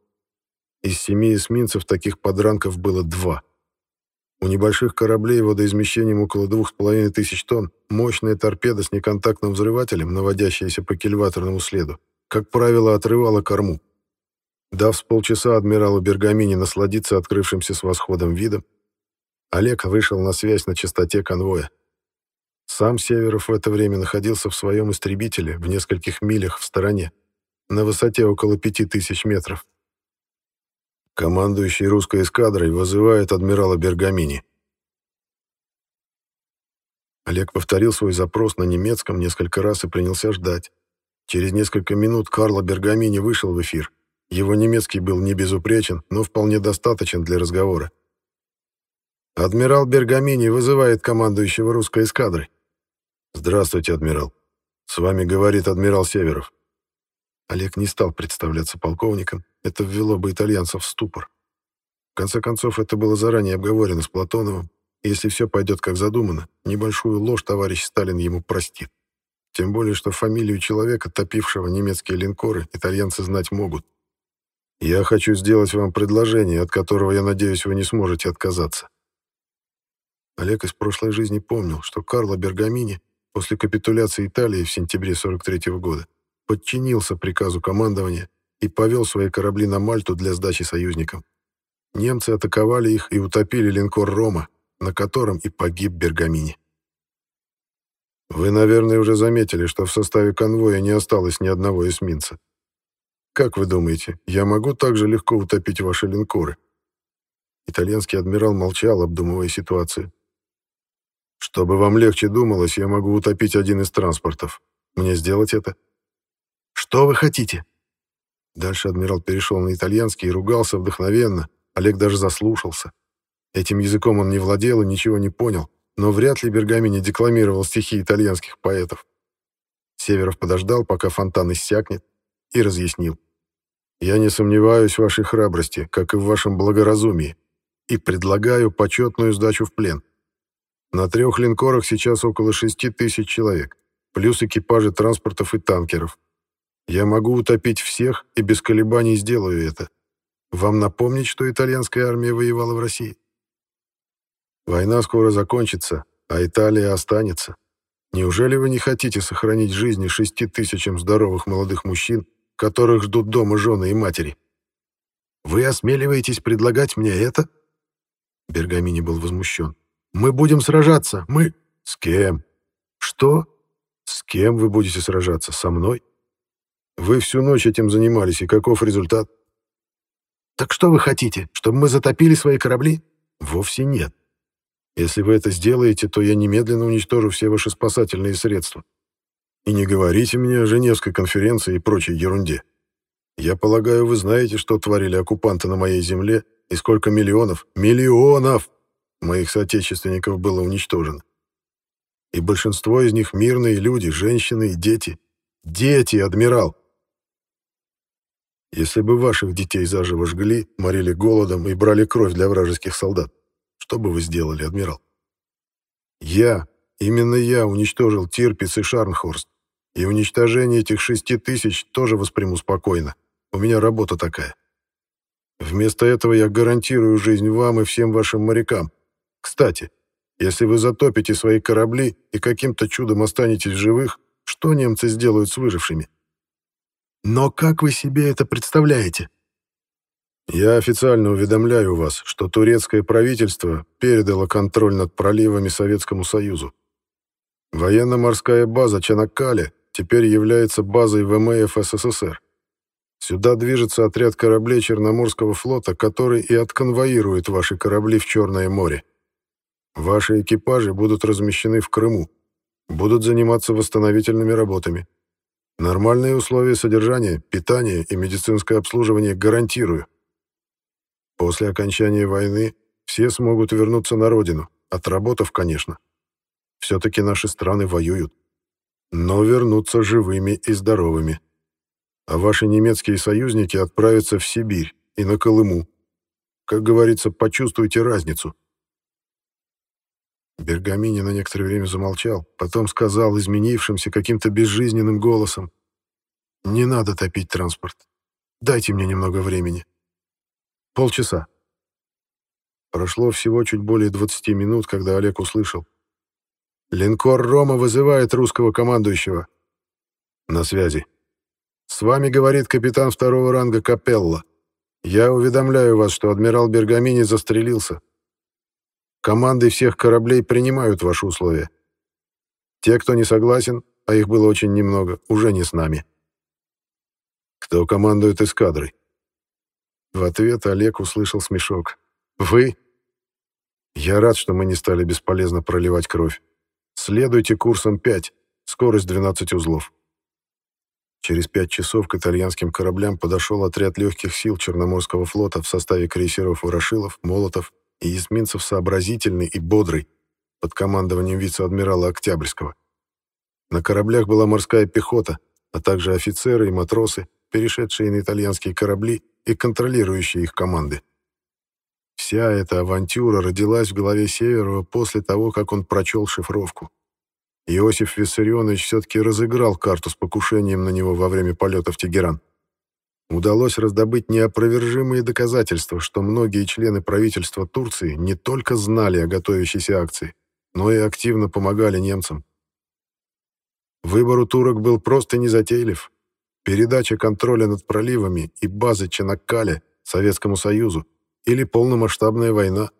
Из семи эсминцев таких подранков было два. У небольших кораблей водоизмещением около двух с половиной тысяч тонн мощная торпеда с неконтактным взрывателем, наводящаяся по кильваторному следу, как правило, отрывала корму. Дав с полчаса адмиралу Бергамини насладиться открывшимся с восходом видом, Олег вышел на связь на частоте конвоя. Сам Северов в это время находился в своем истребителе в нескольких милях в стороне, на высоте около пяти тысяч метров. Командующий русской эскадрой вызывает адмирала Бергамини. Олег повторил свой запрос на немецком несколько раз и принялся ждать. Через несколько минут Карло Бергамини вышел в эфир. Его немецкий был не безупречен, но вполне достаточен для разговора. «Адмирал Бергамини вызывает командующего русской эскадрой». «Здравствуйте, адмирал. С вами говорит адмирал Северов». Олег не стал представляться полковником, это ввело бы итальянцев в ступор. В конце концов, это было заранее обговорено с Платоновым, если все пойдет как задумано, небольшую ложь товарищ Сталин ему простит. Тем более, что фамилию человека, топившего немецкие линкоры, итальянцы знать могут. Я хочу сделать вам предложение, от которого, я надеюсь, вы не сможете отказаться. Олег из прошлой жизни помнил, что Карло Бергамини после капитуляции Италии в сентябре 43 -го года подчинился приказу командования и повел свои корабли на Мальту для сдачи союзникам. Немцы атаковали их и утопили линкор «Рома», на котором и погиб Бергамини. Вы, наверное, уже заметили, что в составе конвоя не осталось ни одного эсминца. Как вы думаете, я могу так же легко утопить ваши линкоры? Итальянский адмирал молчал, обдумывая ситуацию. Чтобы вам легче думалось, я могу утопить один из транспортов. Мне сделать это? Что вы хотите? Дальше адмирал перешел на итальянский и ругался вдохновенно. Олег даже заслушался. Этим языком он не владел и ничего не понял, но вряд ли Бергамини декламировал стихи итальянских поэтов. Северов подождал, пока фонтан иссякнет, и разъяснил. «Я не сомневаюсь в вашей храбрости, как и в вашем благоразумии, и предлагаю почетную сдачу в плен. На трех линкорах сейчас около шести тысяч человек, плюс экипажи транспортов и танкеров. Я могу утопить всех и без колебаний сделаю это. Вам напомнить, что итальянская армия воевала в России? Война скоро закончится, а Италия останется. Неужели вы не хотите сохранить жизни шести тысячам здоровых молодых мужчин, которых ждут дома жены и матери? Вы осмеливаетесь предлагать мне это? Бергамини был возмущен. Мы будем сражаться. Мы... С кем? Что? С кем вы будете сражаться? Со мной? Вы всю ночь этим занимались, и каков результат? Так что вы хотите, чтобы мы затопили свои корабли? Вовсе нет. Если вы это сделаете, то я немедленно уничтожу все ваши спасательные средства. И не говорите мне о Женевской конференции и прочей ерунде. Я полагаю, вы знаете, что творили оккупанты на моей земле и сколько миллионов, миллионов моих соотечественников было уничтожено. И большинство из них мирные люди, женщины и дети. Дети, адмирал! Если бы ваших детей заживо жгли, морили голодом и брали кровь для вражеских солдат, что бы вы сделали, адмирал? Я, именно я уничтожил Тирпиц и Шарнхорст, и уничтожение этих шести тысяч тоже восприму спокойно. У меня работа такая. Вместо этого я гарантирую жизнь вам и всем вашим морякам, кстати, если вы затопите свои корабли и каким-то чудом останетесь живых, что немцы сделают с выжившими? Но как вы себе это представляете? Я официально уведомляю вас, что турецкое правительство передало контроль над проливами Советскому Союзу. Военно-морская база Чанаккале теперь является базой ВМФ СССР. Сюда движется отряд кораблей Черноморского флота, который и отконвоирует ваши корабли в Черное море. Ваши экипажи будут размещены в Крыму, будут заниматься восстановительными работами. Нормальные условия содержания, питания и медицинское обслуживание гарантирую. После окончания войны все смогут вернуться на родину, отработав, конечно. Все-таки наши страны воюют. Но вернуться живыми и здоровыми. А ваши немецкие союзники отправятся в Сибирь и на Колыму. Как говорится, почувствуйте разницу. Бергамини на некоторое время замолчал, потом сказал изменившимся каким-то безжизненным голосом. «Не надо топить транспорт. Дайте мне немного времени. Полчаса». Прошло всего чуть более 20 минут, когда Олег услышал. «Линкор «Рома» вызывает русского командующего». «На связи. С вами говорит капитан второго ранга Капелла. Я уведомляю вас, что адмирал Бергамини застрелился. Команды всех кораблей принимают ваши условия. Те, кто не согласен, а их было очень немного, уже не с нами. Кто командует эскадрой? В ответ Олег услышал смешок. Вы? Я рад, что мы не стали бесполезно проливать кровь. Следуйте курсом 5, скорость 12 узлов. Через пять часов к итальянским кораблям подошел отряд легких сил Черноморского флота в составе крейсеров «Ворошилов», «Молотов» и эсминцев сообразительный и бодрый, под командованием вице-адмирала Октябрьского. На кораблях была морская пехота, а также офицеры и матросы, перешедшие на итальянские корабли и контролирующие их команды. Вся эта авантюра родилась в голове Северова после того, как он прочел шифровку. Иосиф Виссарионович все-таки разыграл карту с покушением на него во время полета в Тегеран удалось раздобыть неопровержимые доказательства, что многие члены правительства Турции не только знали о готовящейся акции, но и активно помогали немцам. Выбор у турок был просто незатейлив. Передача контроля над проливами и базы Чанаккале Советскому Союзу или полномасштабная война,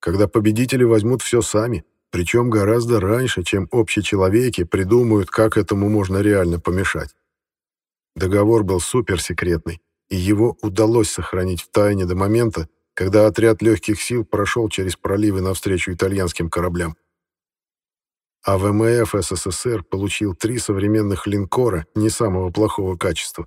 когда победители возьмут все сами, причем гораздо раньше, чем общечеловеки придумают, как этому можно реально помешать. Договор был суперсекретный, и его удалось сохранить в тайне до момента, когда отряд легких сил прошел через проливы навстречу итальянским кораблям. А ВМФ СССР получил три современных линкора не самого плохого качества.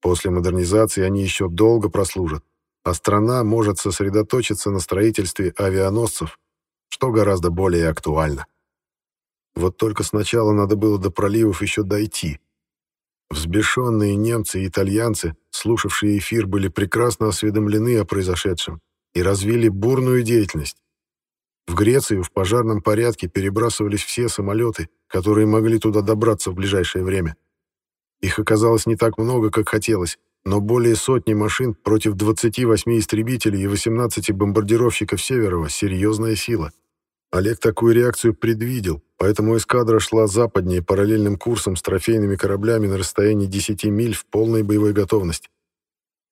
После модернизации они еще долго прослужат, а страна может сосредоточиться на строительстве авианосцев, что гораздо более актуально. Вот только сначала надо было до проливов еще дойти. Взбешенные немцы и итальянцы, слушавшие эфир, были прекрасно осведомлены о произошедшем и развили бурную деятельность. В Грецию в пожарном порядке перебрасывались все самолеты, которые могли туда добраться в ближайшее время. Их оказалось не так много, как хотелось, но более сотни машин против 28 истребителей и 18 бомбардировщиков Северова — серьезная сила. Олег такую реакцию предвидел, поэтому эскадра шла западнее параллельным курсом с трофейными кораблями на расстоянии 10 миль в полной боевой готовности.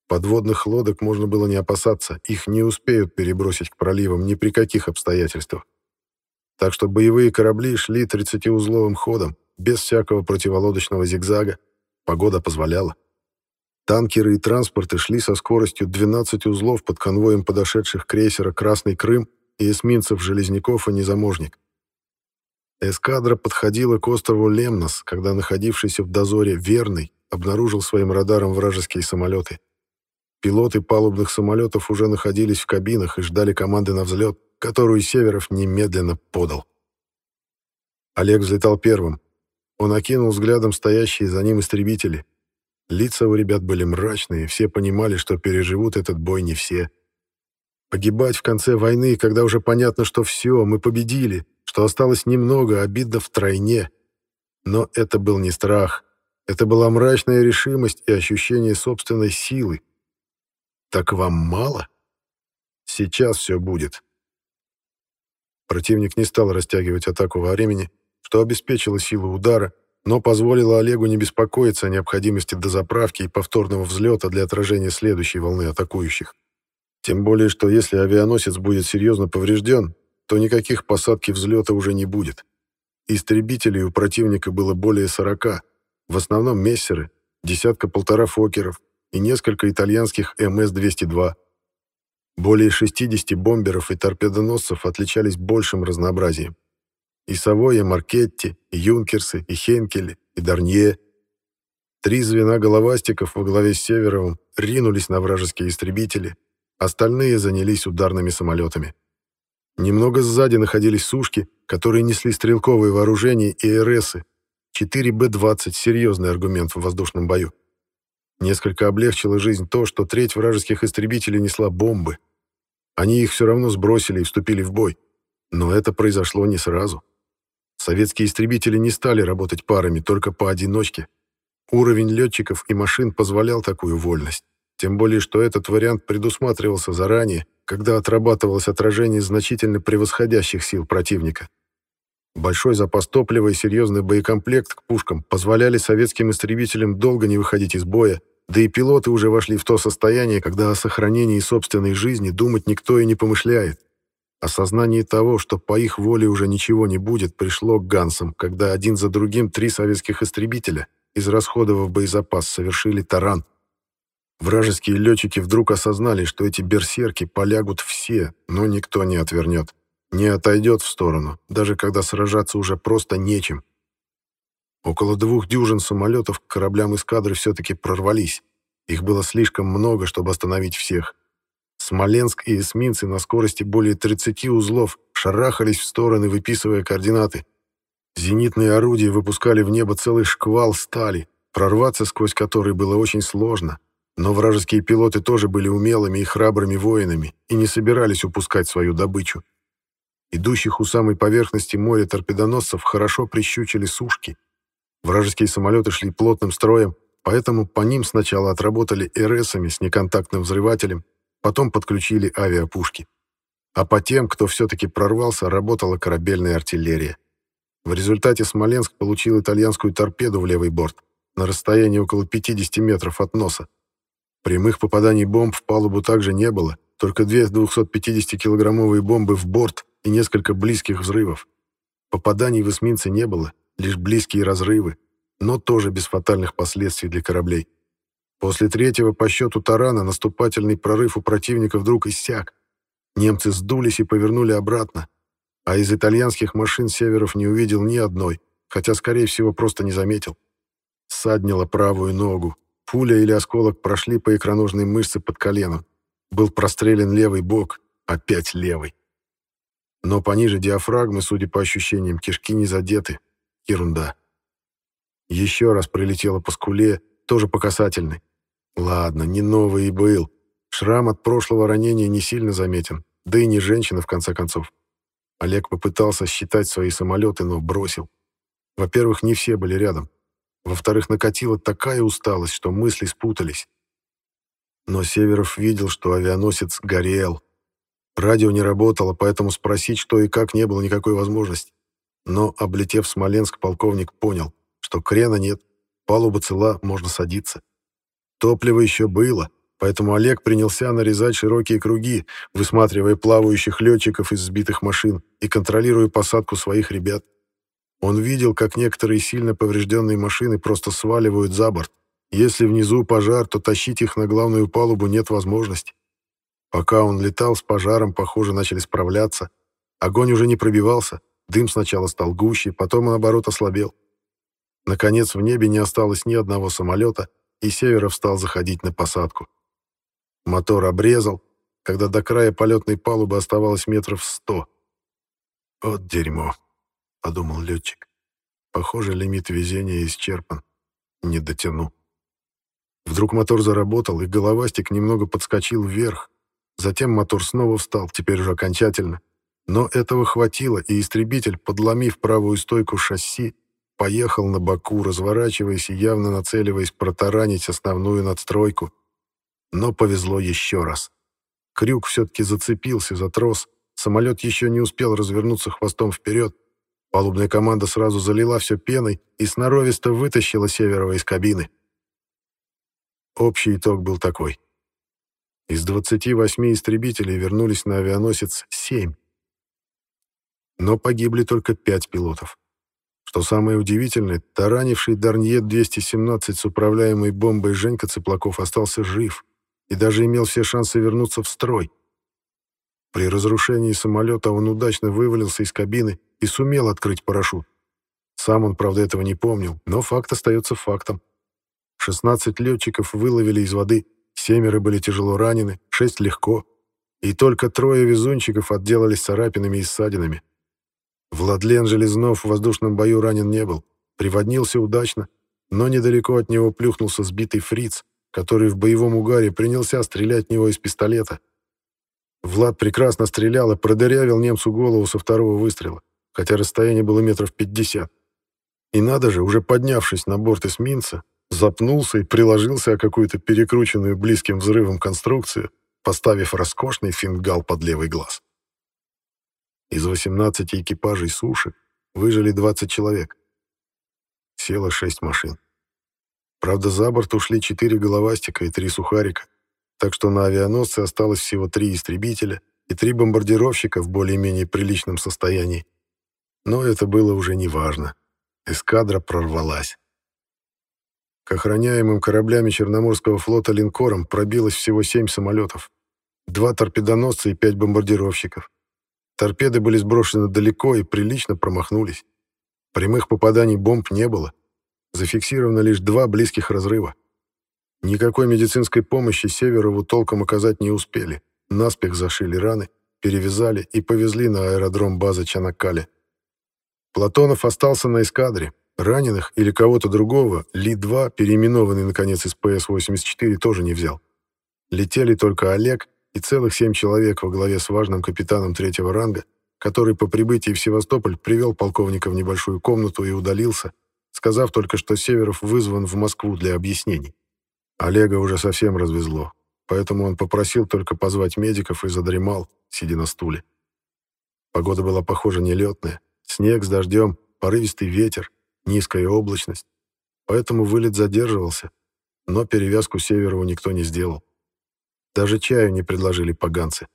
Подводных лодок можно было не опасаться, их не успеют перебросить к проливам ни при каких обстоятельствах. Так что боевые корабли шли 30-узловым ходом, без всякого противолодочного зигзага, погода позволяла. Танкеры и транспорты шли со скоростью 12 узлов под конвоем подошедших крейсера «Красный Крым» и эсминцев «Железняков» и «Незаможник». Эскадра подходила к острову Лемнос, когда находившийся в дозоре «Верный» обнаружил своим радаром вражеские самолеты — Пилоты палубных самолетов уже находились в кабинах и ждали команды на взлет, которую Северов немедленно подал. Олег взлетал первым. Он окинул взглядом стоящие за ним истребители. Лица у ребят были мрачные, все понимали, что переживут этот бой не все. Погибать в конце войны, когда уже понятно, что все, мы победили, что осталось немного, обидно втройне. Но это был не страх. Это была мрачная решимость и ощущение собственной силы, так вам мало? Сейчас все будет. Противник не стал растягивать атаку во времени, что обеспечило силу удара, но позволило Олегу не беспокоиться о необходимости дозаправки и повторного взлета для отражения следующей волны атакующих. Тем более, что если авианосец будет серьезно поврежден, то никаких посадки взлета уже не будет. Истребителей у противника было более 40, в основном мессеры, десятка-полтора фокеров, и несколько итальянских МС-202. Более 60 бомберов и торпедоносцев отличались большим разнообразием. И Савойя, Маркетти, и Юнкерсы, и Хенкели, и Дарнье. Три звена головастиков во главе с Северовым ринулись на вражеские истребители, остальные занялись ударными самолетами. Немного сзади находились сушки, которые несли стрелковые вооружения и РСы. 4 Б-20 — серьезный аргумент в воздушном бою. Несколько облегчило жизнь то, что треть вражеских истребителей несла бомбы. Они их все равно сбросили и вступили в бой. Но это произошло не сразу. Советские истребители не стали работать парами, только поодиночке. Уровень летчиков и машин позволял такую вольность. Тем более, что этот вариант предусматривался заранее, когда отрабатывалось отражение значительно превосходящих сил противника. Большой запас топлива и серьезный боекомплект к пушкам позволяли советским истребителям долго не выходить из боя, да и пилоты уже вошли в то состояние, когда о сохранении собственной жизни думать никто и не помышляет. Осознание того, что по их воле уже ничего не будет, пришло к Гансам, когда один за другим три советских истребителя, израсходовав боезапас, совершили таран. Вражеские летчики вдруг осознали, что эти берсерки полягут все, но никто не отвернет не отойдет в сторону, даже когда сражаться уже просто нечем. Около двух дюжин самолетов к кораблям эскадры все-таки прорвались. Их было слишком много, чтобы остановить всех. Смоленск и эсминцы на скорости более 30 узлов шарахались в стороны, выписывая координаты. Зенитные орудия выпускали в небо целый шквал стали, прорваться сквозь который было очень сложно. Но вражеские пилоты тоже были умелыми и храбрыми воинами и не собирались упускать свою добычу. Идущих у самой поверхности моря торпедоносцев хорошо прищучили сушки. Вражеские самолеты шли плотным строем, поэтому по ним сначала отработали РСами с неконтактным взрывателем, потом подключили авиапушки. А по тем, кто все-таки прорвался, работала корабельная артиллерия. В результате Смоленск получил итальянскую торпеду в левый борт на расстоянии около 50 метров от носа. Прямых попаданий бомб в палубу также не было, только две 250-килограммовые бомбы в борт и несколько близких взрывов. Попаданий в эсминцы не было, лишь близкие разрывы, но тоже без фатальных последствий для кораблей. После третьего по счету тарана наступательный прорыв у противника вдруг иссяк. Немцы сдулись и повернули обратно, а из итальянских машин Северов не увидел ни одной, хотя, скорее всего, просто не заметил. Саднило правую ногу. Пуля или осколок прошли по икроножной мышце под коленом. Был прострелен левый бок, опять левый. Но пониже диафрагмы, судя по ощущениям, кишки не задеты. Ерунда. Еще раз прилетело по скуле, тоже по касательной. Ладно, не новый и был. Шрам от прошлого ранения не сильно заметен, да и не женщина, в конце концов. Олег попытался считать свои самолеты, но бросил. Во-первых, не все были рядом. Во-вторых, накатила такая усталость, что мысли спутались. Но Северов видел, что авианосец горел. Радио не работало, поэтому спросить, что и как, не было никакой возможности. Но, облетев Смоленск, полковник понял, что крена нет, палуба цела, можно садиться. Топливо еще было, поэтому Олег принялся нарезать широкие круги, высматривая плавающих летчиков из сбитых машин и контролируя посадку своих ребят. Он видел, как некоторые сильно поврежденные машины просто сваливают за борт. Если внизу пожар, то тащить их на главную палубу нет возможности. Пока он летал с пожаром, похоже, начали справляться. Огонь уже не пробивался, дым сначала стал гуще, потом, наоборот, ослабел. Наконец, в небе не осталось ни одного самолета, и Северов стал заходить на посадку. Мотор обрезал, когда до края полетной палубы оставалось метров сто. «Вот дерьмо», — подумал летчик. Похоже, лимит везения исчерпан. Не дотяну. Вдруг мотор заработал, и головастик немного подскочил вверх. Затем мотор снова встал, теперь уже окончательно. Но этого хватило, и истребитель, подломив правую стойку шасси, поехал на боку, разворачиваясь и явно нацеливаясь протаранить основную надстройку. Но повезло еще раз. Крюк все-таки зацепился за трос, самолет еще не успел развернуться хвостом вперед, Палубная команда сразу залила все пеной и сноровисто вытащила Северова из кабины. Общий итог был такой. Из 28 истребителей вернулись на авианосец 7. Но погибли только 5 пилотов. Что самое удивительное, таранивший Дарнье-217 с управляемой бомбой Женька Цыплаков остался жив и даже имел все шансы вернуться в строй. При разрушении самолета он удачно вывалился из кабины и сумел открыть парашют. Сам он, правда, этого не помнил, но факт остается фактом. 16 летчиков выловили из воды, семеро были тяжело ранены, шесть легко, и только трое везунчиков отделались царапинами и ссадинами. Владлен Железнов в воздушном бою ранен не был, приводнился удачно, но недалеко от него плюхнулся сбитый фриц, который в боевом угаре принялся стрелять в него из пистолета. Влад прекрасно стрелял и продырявил немцу голову со второго выстрела, хотя расстояние было метров пятьдесят. И надо же, уже поднявшись на борт эсминца, запнулся и приложился о какую-то перекрученную близким взрывом конструкцию, поставив роскошный фингал под левый глаз. Из 18 экипажей суши выжили 20 человек. Село 6 машин. Правда, за борт ушли 4 головастика и 3 сухарика, так что на авианосце осталось всего три истребителя и три бомбардировщика в более-менее приличном состоянии. Но это было уже не важно. Эскадра прорвалась. К охраняемым кораблями Черноморского флота линкорам пробилось всего семь самолетов. Два торпедоносца и пять бомбардировщиков. Торпеды были сброшены далеко и прилично промахнулись. Прямых попаданий бомб не было. Зафиксировано лишь два близких разрыва. Никакой медицинской помощи Северову толком оказать не успели. Наспех зашили раны, перевязали и повезли на аэродром базы Чанакале. Платонов остался на эскадре. Раненых или кого-то другого Ли-2, переименованный, наконец, из ПС-84, тоже не взял. Летели только Олег и целых семь человек во главе с важным капитаном третьего ранга, который по прибытии в Севастополь привел полковника в небольшую комнату и удалился, сказав только, что Северов вызван в Москву для объяснений. Олега уже совсем развезло, поэтому он попросил только позвать медиков и задремал, сидя на стуле. Погода была, похоже, нелетная. Снег с дождем, порывистый ветер, низкая облачность. Поэтому вылет задерживался, но перевязку Северову никто не сделал. Даже чаю не предложили поганцы.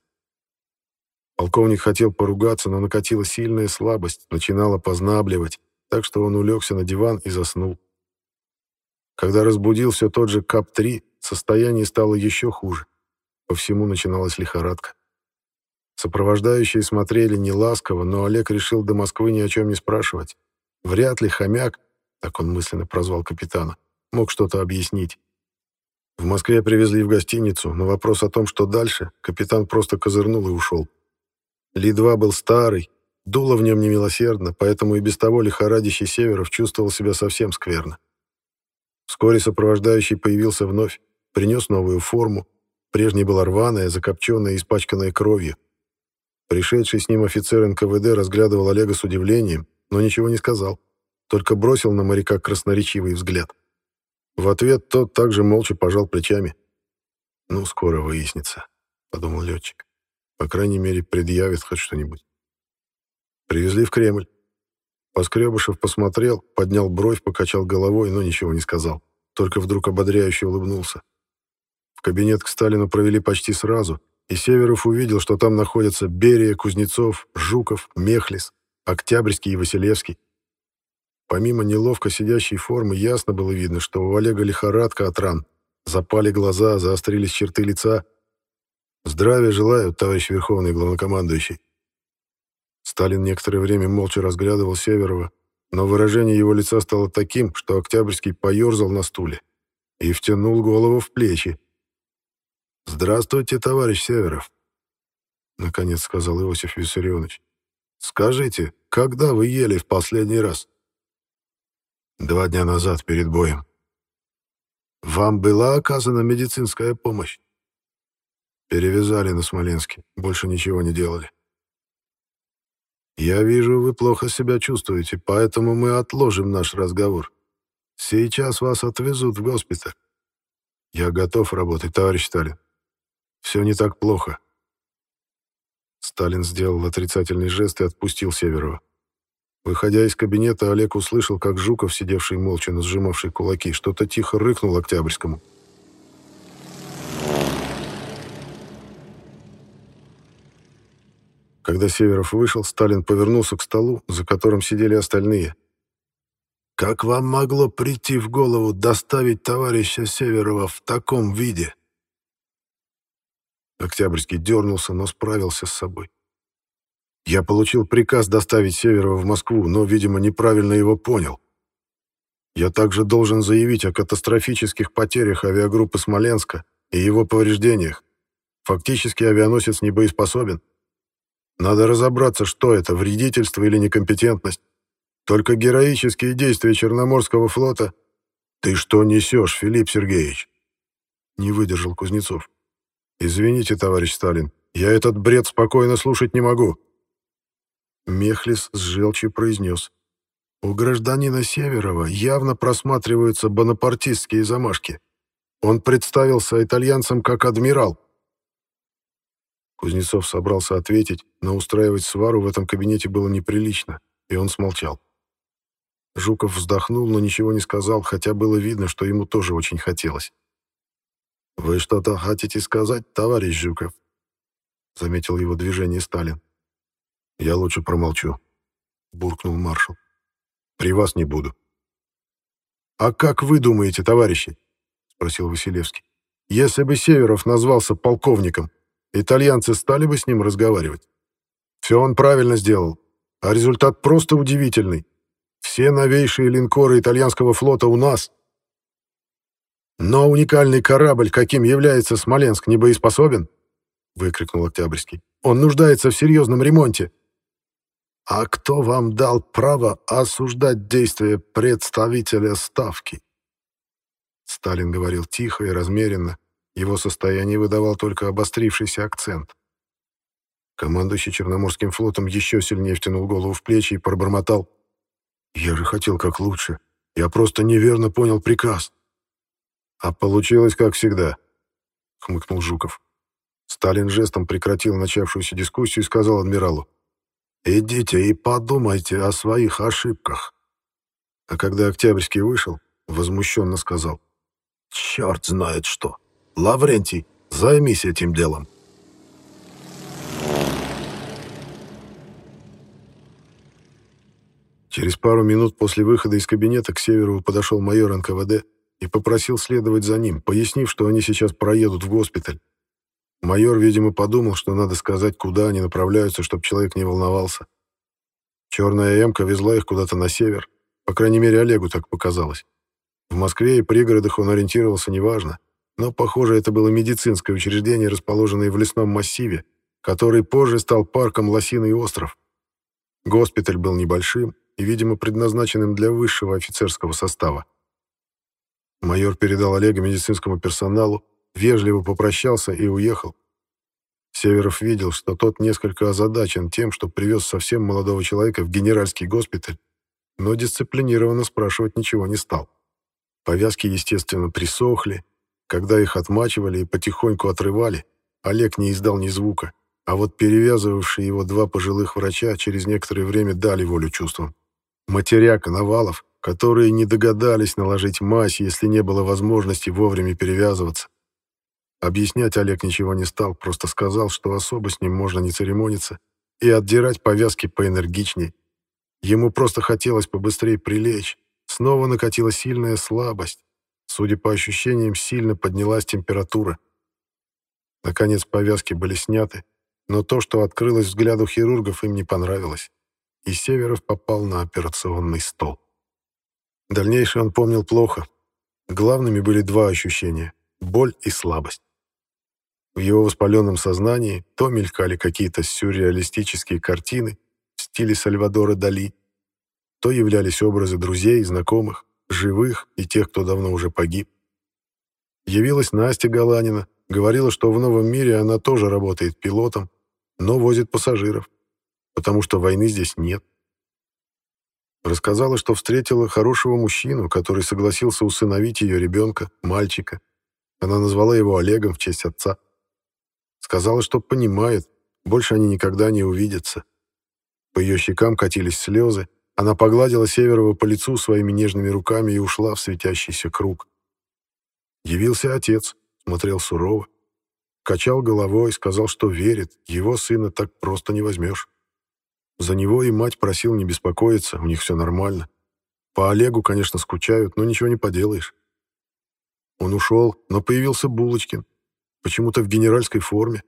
Полковник хотел поругаться, но накатила сильная слабость, начинала познабливать, так что он улегся на диван и заснул. Когда разбудил все тот же КАП-3, состояние стало еще хуже. По всему начиналась лихорадка. Сопровождающие смотрели неласково, но Олег решил до Москвы ни о чем не спрашивать. Вряд ли хомяк, так он мысленно прозвал капитана, мог что-то объяснить. В Москве привезли в гостиницу, но вопрос о том, что дальше, капитан просто козырнул и ушел. Ли-2 был старый, дуло в нем немилосердно, поэтому и без того лихорадящий Северов чувствовал себя совсем скверно. Вскоре сопровождающий появился вновь, принес новую форму, прежней была рваная, закопченная и испачканная кровью. Пришедший с ним офицер НКВД разглядывал Олега с удивлением, но ничего не сказал, только бросил на моряка красноречивый взгляд. В ответ тот также молча пожал плечами. «Ну, скоро выяснится», — подумал летчик. «По крайней мере, предъявит хоть что-нибудь». Привезли в Кремль. Поскребышев посмотрел, поднял бровь, покачал головой, но ничего не сказал. Только вдруг ободряюще улыбнулся. В кабинет к Сталину провели почти сразу, и Северов увидел, что там находятся Берия, Кузнецов, Жуков, Мехлис, Октябрьский и Василевский. Помимо неловко сидящей формы, ясно было видно, что у Олега лихорадка от ран. Запали глаза, заострились черты лица. «Здравия желаю, товарищ Верховный Главнокомандующий». Сталин некоторое время молча разглядывал Северова, но выражение его лица стало таким, что Октябрьский поерзал на стуле и втянул голову в плечи. «Здравствуйте, товарищ Северов», — наконец сказал Иосиф Виссарионович. «Скажите, когда вы ели в последний раз?» «Два дня назад, перед боем». «Вам была оказана медицинская помощь?» «Перевязали на Смоленске, больше ничего не делали». «Я вижу, вы плохо себя чувствуете, поэтому мы отложим наш разговор. Сейчас вас отвезут в госпиталь. Я готов работать, товарищ Сталин. Все не так плохо. Сталин сделал отрицательный жест и отпустил Северова. Выходя из кабинета, Олег услышал, как Жуков, сидевший молча, но сжимавший кулаки, что-то тихо рыкнул Октябрьскому. Когда Северов вышел, Сталин повернулся к столу, за которым сидели остальные. «Как вам могло прийти в голову доставить товарища Северова в таком виде?» Октябрьский дернулся, но справился с собой. Я получил приказ доставить Северова в Москву, но, видимо, неправильно его понял. Я также должен заявить о катастрофических потерях авиагруппы «Смоленска» и его повреждениях. Фактически авианосец не боеспособен. Надо разобраться, что это, вредительство или некомпетентность. Только героические действия Черноморского флота... «Ты что несешь, Филипп Сергеевич?» Не выдержал Кузнецов. «Извините, товарищ Сталин, я этот бред спокойно слушать не могу». Мехлис с желчью произнес. «У гражданина Северова явно просматриваются бонапартистские замашки. Он представился итальянцам как адмирал». Кузнецов собрался ответить, но устраивать свару в этом кабинете было неприлично, и он смолчал. Жуков вздохнул, но ничего не сказал, хотя было видно, что ему тоже очень хотелось. «Вы что-то хотите сказать, товарищ Жуков?» Заметил его движение Сталин. «Я лучше промолчу», — буркнул маршал. «При вас не буду». «А как вы думаете, товарищи?» — спросил Василевский. «Если бы Северов назвался полковником, итальянцы стали бы с ним разговаривать? Все он правильно сделал, а результат просто удивительный. Все новейшие линкоры итальянского флота у нас, «Но уникальный корабль, каким является Смоленск, не боеспособен?» — выкрикнул Октябрьский. «Он нуждается в серьезном ремонте». «А кто вам дал право осуждать действия представителя Ставки?» Сталин говорил тихо и размеренно. Его состояние выдавал только обострившийся акцент. Командующий Черноморским флотом еще сильнее втянул голову в плечи и пробормотал. «Я же хотел как лучше. Я просто неверно понял приказ». «А получилось, как всегда», — хмыкнул Жуков. Сталин жестом прекратил начавшуюся дискуссию и сказал адмиралу. «Идите и подумайте о своих ошибках». А когда Октябрьский вышел, возмущенно сказал. «Черт знает что! Лаврентий, займись этим делом. Через пару минут после выхода из кабинета к Северову подошел майор НКВД и попросил следовать за ним, пояснив, что они сейчас проедут в госпиталь. Майор, видимо, подумал, что надо сказать, куда они направляются, чтобы человек не волновался. Черная эмка везла их куда-то на север. По крайней мере, Олегу так показалось. В Москве и пригородах он ориентировался неважно но, похоже, это было медицинское учреждение, расположенное в лесном массиве, который позже стал парком Лосиный остров. Госпиталь был небольшим и, видимо, предназначенным для высшего офицерского состава. Майор передал Олега медицинскому персоналу, вежливо попрощался и уехал. Северов видел, что тот несколько озадачен тем, что привез совсем молодого человека в генеральский госпиталь, но дисциплинированно спрашивать ничего не стал. Повязки, естественно, присохли. Когда их отмачивали и потихоньку отрывали, Олег не издал ни звука, а вот перевязывавшие его два пожилых врача через некоторое время дали волю чувствам. Матеря Коновалов, которые не догадались наложить мазь, если не было возможности вовремя перевязываться. Объяснять Олег ничего не стал, просто сказал, что особо с ним можно не церемониться и отдирать повязки поэнергичней. Ему просто хотелось побыстрее прилечь. Снова накатила сильная слабость. Судя по ощущениям, сильно поднялась температура. Наконец повязки были сняты, но то, что открылось взгляду хирургов, им не понравилось. И Северов попал на операционный стол. Дальнейшее он помнил плохо. Главными были два ощущения — боль и слабость. В его воспаленном сознании то мелькали какие-то сюрреалистические картины в стиле Сальвадора Дали, то являлись образы друзей, знакомых, живых и тех, кто давно уже погиб. Явилась Настя Галанина, говорила, что в новом мире она тоже работает пилотом, но возит пассажиров, потому что войны здесь нет. Рассказала, что встретила хорошего мужчину, который согласился усыновить ее ребенка, мальчика. Она назвала его Олегом в честь отца. Сказала, что понимает, больше они никогда не увидятся. По ее щекам катились слезы, она погладила Северова по лицу своими нежными руками и ушла в светящийся круг. Явился отец, смотрел сурово, качал головой, сказал, что верит, его сына так просто не возьмешь. За него и мать просил не беспокоиться, у них все нормально. По Олегу, конечно, скучают, но ничего не поделаешь. Он ушел, но появился Булочкин, почему-то в генеральской форме.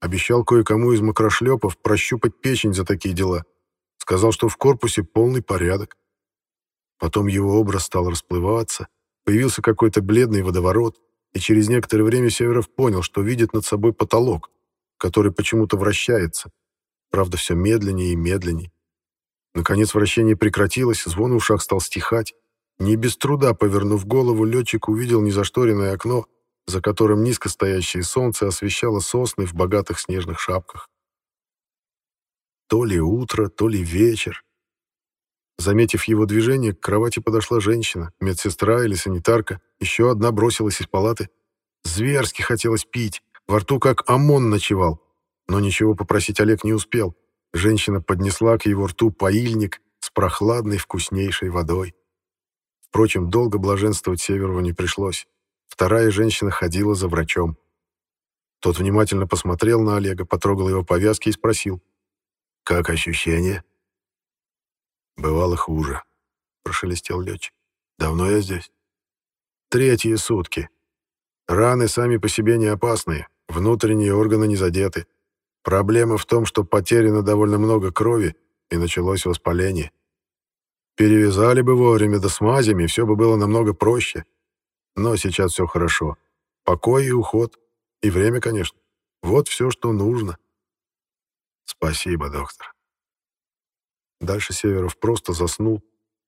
Обещал кое-кому из макрошлепов прощупать печень за такие дела. Сказал, что в корпусе полный порядок. Потом его образ стал расплываться, появился какой-то бледный водоворот, и через некоторое время Северов понял, что видит над собой потолок, который почему-то вращается, Правда, все медленнее и медленнее. Наконец вращение прекратилось, звон в ушах стал стихать. Не без труда, повернув голову, летчик увидел незашторенное окно, за которым низко стоящее солнце освещало сосны в богатых снежных шапках. То ли утро, то ли вечер. Заметив его движение, к кровати подошла женщина, медсестра или санитарка. Еще одна бросилась из палаты. Зверски хотелось пить, во рту как ОМОН ночевал. Но ничего попросить Олег не успел. Женщина поднесла к его рту поильник с прохладной вкуснейшей водой. Впрочем, долго блаженствовать Северову не пришлось. Вторая женщина ходила за врачом. Тот внимательно посмотрел на Олега, потрогал его повязки и спросил. «Как ощущения?» «Бывало хуже», — прошелестел летчик. «Давно я здесь?» «Третьи сутки. Раны сами по себе не опасные, внутренние органы не задеты. Проблема в том, что потеряно довольно много крови, и началось воспаление. Перевязали бы вовремя да смазями, все бы было намного проще. Но сейчас все хорошо. Покой и уход. И время, конечно. Вот все, что нужно. Спасибо, доктор. Дальше Северов просто заснул,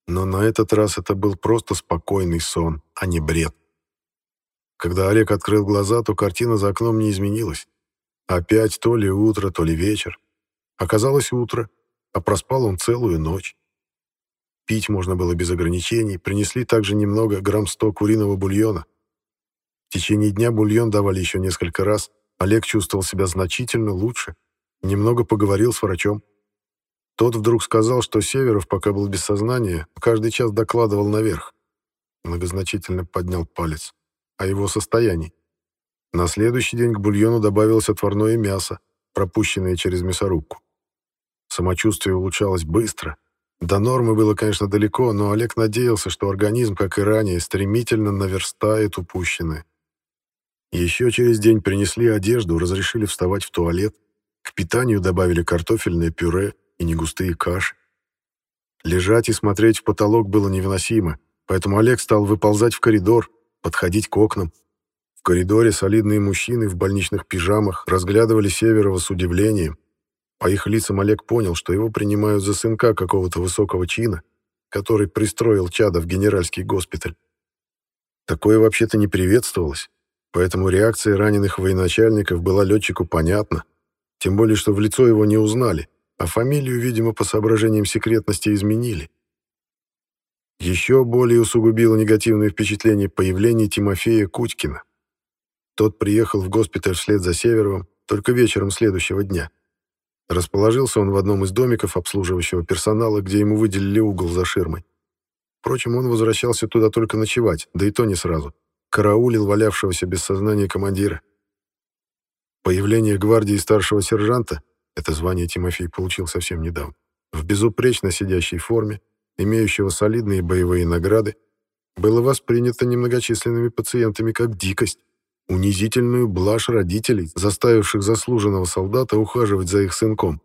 но на этот раз это был просто спокойный сон, а не бред. Когда Олег открыл глаза, то картина за окном не изменилась. Опять то ли утро, то ли вечер. Оказалось утро, а проспал он целую ночь. Пить можно было без ограничений, принесли также немного, грамм сто куриного бульона. В течение дня бульон давали еще несколько раз. Олег чувствовал себя значительно лучше. Немного поговорил с врачом. Тот вдруг сказал, что Северов, пока был без сознания, каждый час докладывал наверх. Многозначительно поднял палец. О его состоянии. На следующий день к бульону добавилось отварное мясо, пропущенное через мясорубку. Самочувствие улучшалось быстро. До нормы было, конечно, далеко, но Олег надеялся, что организм, как и ранее, стремительно наверстает упущенное. Еще через день принесли одежду, разрешили вставать в туалет, к питанию добавили картофельное пюре и негустые каши. Лежать и смотреть в потолок было невыносимо, поэтому Олег стал выползать в коридор, подходить к окнам. В коридоре солидные мужчины в больничных пижамах разглядывали Северова с удивлением. По их лицам Олег понял, что его принимают за сынка какого-то высокого чина, который пристроил чада в генеральский госпиталь. Такое вообще-то не приветствовалось, поэтому реакция раненых военачальников была летчику понятна, тем более, что в лицо его не узнали, а фамилию, видимо, по соображениям секретности изменили. Еще более усугубило негативное впечатление появление Тимофея Кутькина. Тот приехал в госпиталь вслед за Северовым только вечером следующего дня. Расположился он в одном из домиков обслуживающего персонала, где ему выделили угол за ширмой. Впрочем, он возвращался туда только ночевать, да и то не сразу. Караулил валявшегося без сознания командира. Появление гвардии старшего сержанта, это звание Тимофей получил совсем недавно, в безупречно сидящей форме, имеющего солидные боевые награды, было воспринято немногочисленными пациентами как дикость, унизительную блажь родителей, заставивших заслуженного солдата ухаживать за их сынком.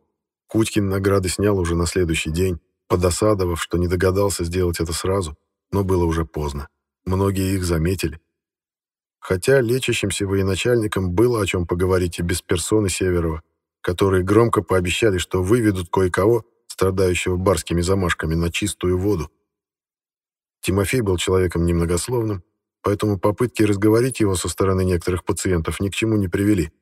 Кутькин награды снял уже на следующий день, подосадовав, что не догадался сделать это сразу, но было уже поздно. Многие их заметили. Хотя лечащимся военачальникам было о чем поговорить и без персоны Северова, которые громко пообещали, что выведут кое-кого, страдающего барскими замашками, на чистую воду. Тимофей был человеком немногословным, поэтому попытки разговорить его со стороны некоторых пациентов ни к чему не привели.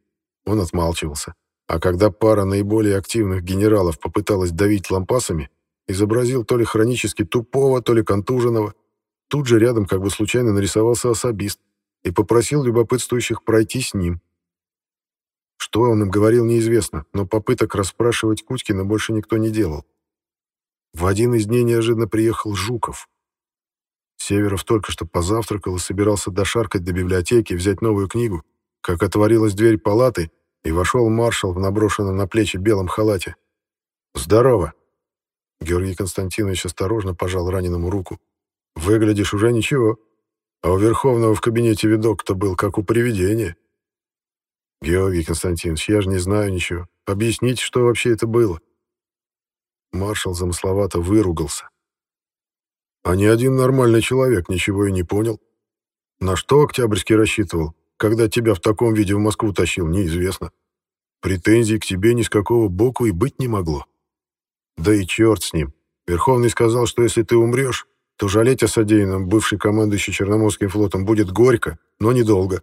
Он отмалчивался. А когда пара наиболее активных генералов попыталась давить лампасами, изобразил то ли хронически тупого, то ли контуженного, тут же рядом как бы случайно нарисовался особист и попросил любопытствующих пройти с ним. Что он им говорил, неизвестно, но попыток расспрашивать Кутькина больше никто не делал. В один из дней неожиданно приехал Жуков. Северов только что позавтракал и собирался дошаркать до библиотеки, взять новую книгу, как отворилась дверь палаты, и вошел маршал в наброшенном на плечи белом халате. «Здорово!» Георгий Константинович осторожно пожал раненому руку. «Выглядишь уже ничего. А у Верховного в кабинете видок-то был как у привидения». «Георгий Константинович, я же не знаю ничего. Объясните, что вообще это было?» Маршал замысловато выругался. А ни один нормальный человек ничего и не понял. На что Октябрьский рассчитывал, когда тебя в таком виде в Москву тащил, неизвестно. Претензий к тебе ни с какого боку и быть не могло. Да и черт с ним. Верховный сказал, что если ты умрешь, то жалеть о содеянном бывший командующий Черноморским флотом будет горько, но недолго.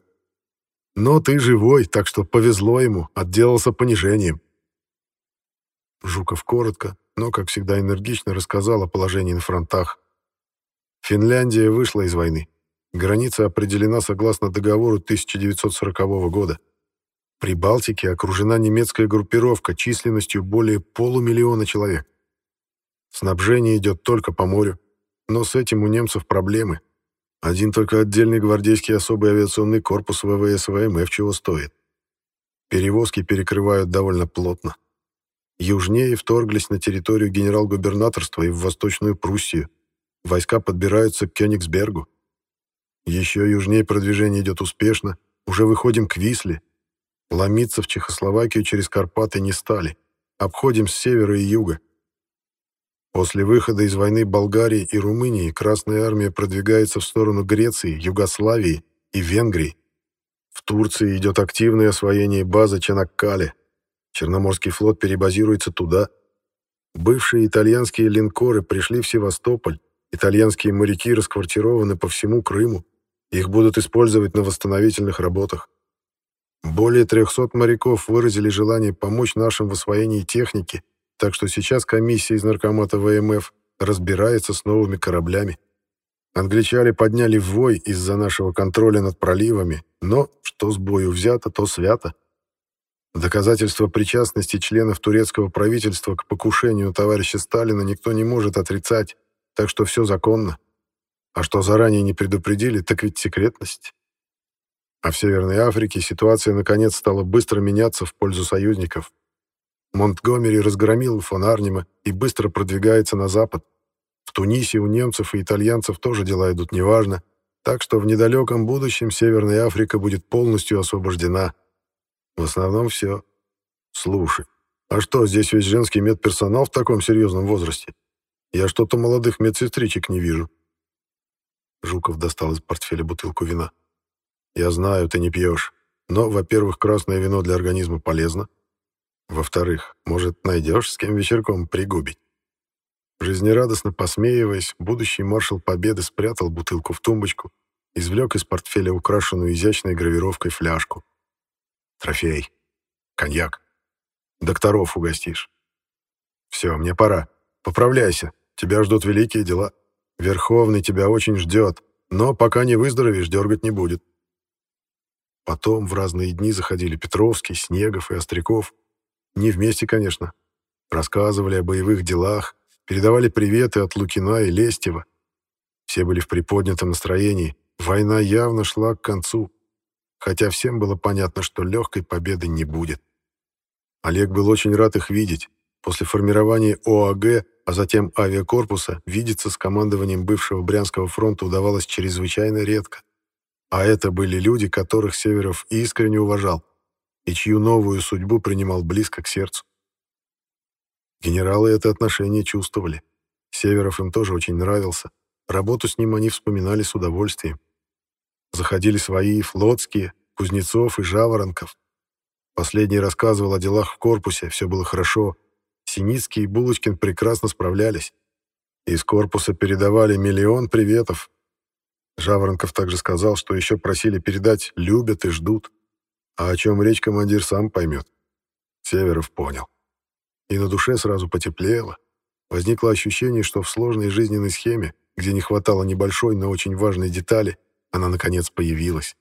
Но ты живой, так что повезло ему, отделался понижением. Жуков коротко, но, как всегда, энергично рассказал о положении на фронтах. Финляндия вышла из войны. Граница определена согласно договору 1940 года. При Балтике окружена немецкая группировка численностью более полумиллиона человек. Снабжение идет только по морю, но с этим у немцев проблемы. Один только отдельный гвардейский особый авиационный корпус ВВС ВМФ чего стоит. Перевозки перекрывают довольно плотно. Южнее вторглись на территорию генерал-губернаторства и в Восточную Пруссию. Войска подбираются к Кёнигсбергу. Еще южнее продвижение идет успешно. Уже выходим к Висле. Ломиться в Чехословакию через Карпаты не стали. Обходим с севера и юга. После выхода из войны Болгарии и Румынии Красная Армия продвигается в сторону Греции, Югославии и Венгрии. В Турции идет активное освоение базы Чанаккале. Черноморский флот перебазируется туда. Бывшие итальянские линкоры пришли в Севастополь, Итальянские моряки расквартированы по всему Крыму. Их будут использовать на восстановительных работах. Более 300 моряков выразили желание помочь нашим в освоении техники, так что сейчас комиссия из наркомата ВМФ разбирается с новыми кораблями. Англичане подняли вой из-за нашего контроля над проливами, но что с бою взято, то свято. Доказательства причастности членов турецкого правительства к покушению товарища Сталина никто не может отрицать, так что все законно. А что заранее не предупредили, так ведь секретность. А в Северной Африке ситуация наконец стала быстро меняться в пользу союзников. Монтгомери разгромил фон Арнима и быстро продвигается на запад. В Тунисе у немцев и итальянцев тоже дела идут неважно, так что в недалеком будущем Северная Африка будет полностью освобождена. В основном все. Слушай, а что, здесь весь женский медперсонал в таком серьезном возрасте? Я что-то молодых медсестричек не вижу. Жуков достал из портфеля бутылку вина. Я знаю, ты не пьешь. Но, во-первых, красное вино для организма полезно. Во-вторых, может, найдешь с кем вечерком пригубить. Жизнерадостно посмеиваясь, будущий маршал Победы спрятал бутылку в тумбочку, извлек из портфеля украшенную изящной гравировкой фляжку. Трофей. Коньяк. Докторов угостишь. Все, мне пора. Поправляйся. Тебя ждут великие дела. Верховный тебя очень ждет, но пока не выздоровеешь, дергать не будет. Потом в разные дни заходили Петровский, Снегов и Остряков. Не вместе, конечно. Рассказывали о боевых делах, передавали приветы от Лукина и Лестева. Все были в приподнятом настроении. Война явно шла к концу, хотя всем было понятно, что легкой победы не будет. Олег был очень рад их видеть. После формирования ОАГ, а затем авиакорпуса, видеться с командованием бывшего Брянского фронта удавалось чрезвычайно редко. А это были люди, которых Северов искренне уважал и чью новую судьбу принимал близко к сердцу. Генералы это отношение чувствовали. Северов им тоже очень нравился. Работу с ним они вспоминали с удовольствием. Заходили свои, флотские, Кузнецов и Жаворонков. Последний рассказывал о делах в корпусе, все было хорошо. Синицкий и Булочкин прекрасно справлялись. Из корпуса передавали миллион приветов, Жаворонков также сказал, что еще просили передать «любят и ждут». А о чем речь командир сам поймет. Северов понял. И на душе сразу потеплело. Возникло ощущение, что в сложной жизненной схеме, где не хватало небольшой, но очень важной детали, она, наконец, появилась.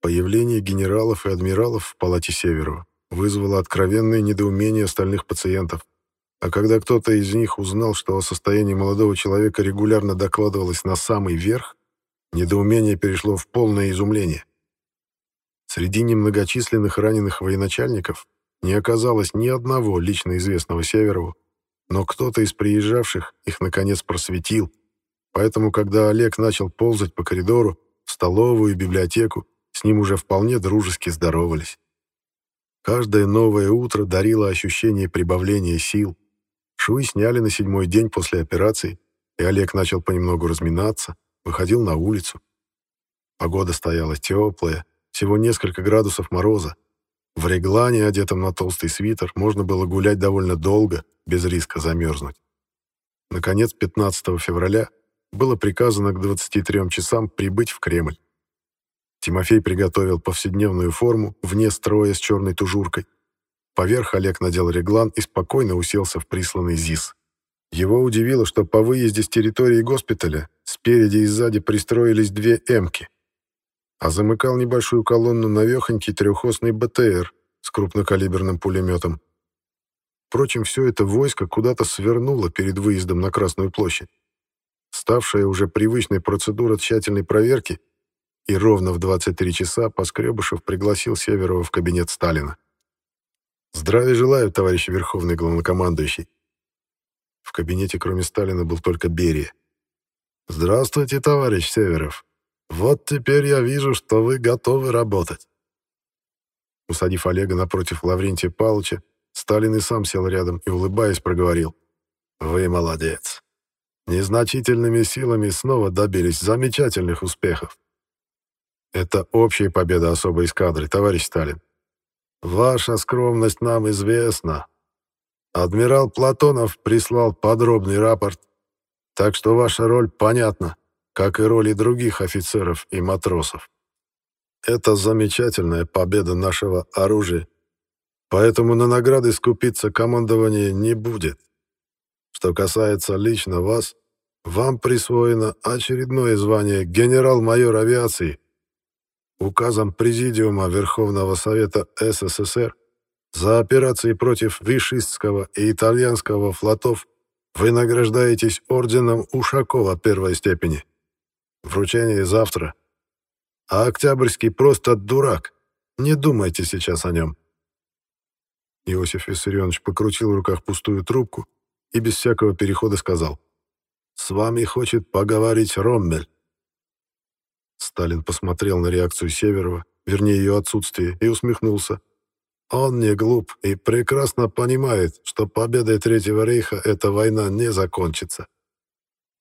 Появление генералов и адмиралов в палате Северова вызвало откровенное недоумение остальных пациентов. А когда кто-то из них узнал, что о состоянии молодого человека регулярно докладывалось на самый верх, Недоумение перешло в полное изумление. Среди немногочисленных раненых военачальников не оказалось ни одного лично известного Северову, но кто-то из приезжавших их наконец просветил, поэтому когда Олег начал ползать по коридору, в столовую и библиотеку, с ним уже вполне дружески здоровались. Каждое новое утро дарило ощущение прибавления сил. Швы сняли на седьмой день после операции, и Олег начал понемногу разминаться, выходил на улицу. Погода стояла теплая, всего несколько градусов мороза. В реглане, одетом на толстый свитер, можно было гулять довольно долго, без риска замерзнуть. Наконец, 15 февраля было приказано к 23 часам прибыть в Кремль. Тимофей приготовил повседневную форму вне строя с черной тужуркой. Поверх Олег надел реглан и спокойно уселся в присланный ЗИС. Его удивило, что по выезде с территории госпиталя спереди и сзади пристроились две «Эмки», а замыкал небольшую колонну навехонький трехосный БТР с крупнокалиберным пулеметом. Впрочем, все это войско куда-то свернуло перед выездом на Красную площадь. Ставшая уже привычной процедура тщательной проверки, и ровно в 23 часа Поскребышев пригласил Северова в кабинет Сталина. «Здравия желаю, товарищ Верховный Главнокомандующий», в кабинете кроме Сталина был только Берия. «Здравствуйте, товарищ Северов. Вот теперь я вижу, что вы готовы работать». Усадив Олега напротив Лаврентия Павловича, Сталин и сам сел рядом и, улыбаясь, проговорил. «Вы молодец. Незначительными силами снова добились замечательных успехов. Это общая победа особой эскадры, товарищ Сталин. Ваша скромность нам известна, Адмирал Платонов прислал подробный рапорт, так что ваша роль понятна, как и роли других офицеров и матросов. Это замечательная победа нашего оружия, поэтому на награды скупиться командование не будет. Что касается лично вас, вам присвоено очередное звание генерал-майор авиации. Указом Президиума Верховного Совета СССР за операции против Вишистского и Итальянского флотов вы награждаетесь орденом Ушакова первой степени. Вручение завтра. А Октябрьский просто дурак. Не думайте сейчас о нем. Иосиф Виссарионович покрутил в руках пустую трубку и без всякого перехода сказал. «С вами хочет поговорить Роммель». Сталин посмотрел на реакцию Северова, вернее ее отсутствие, и усмехнулся. Он не глуп и прекрасно понимает, что победой Третьего рейха эта война не закончится.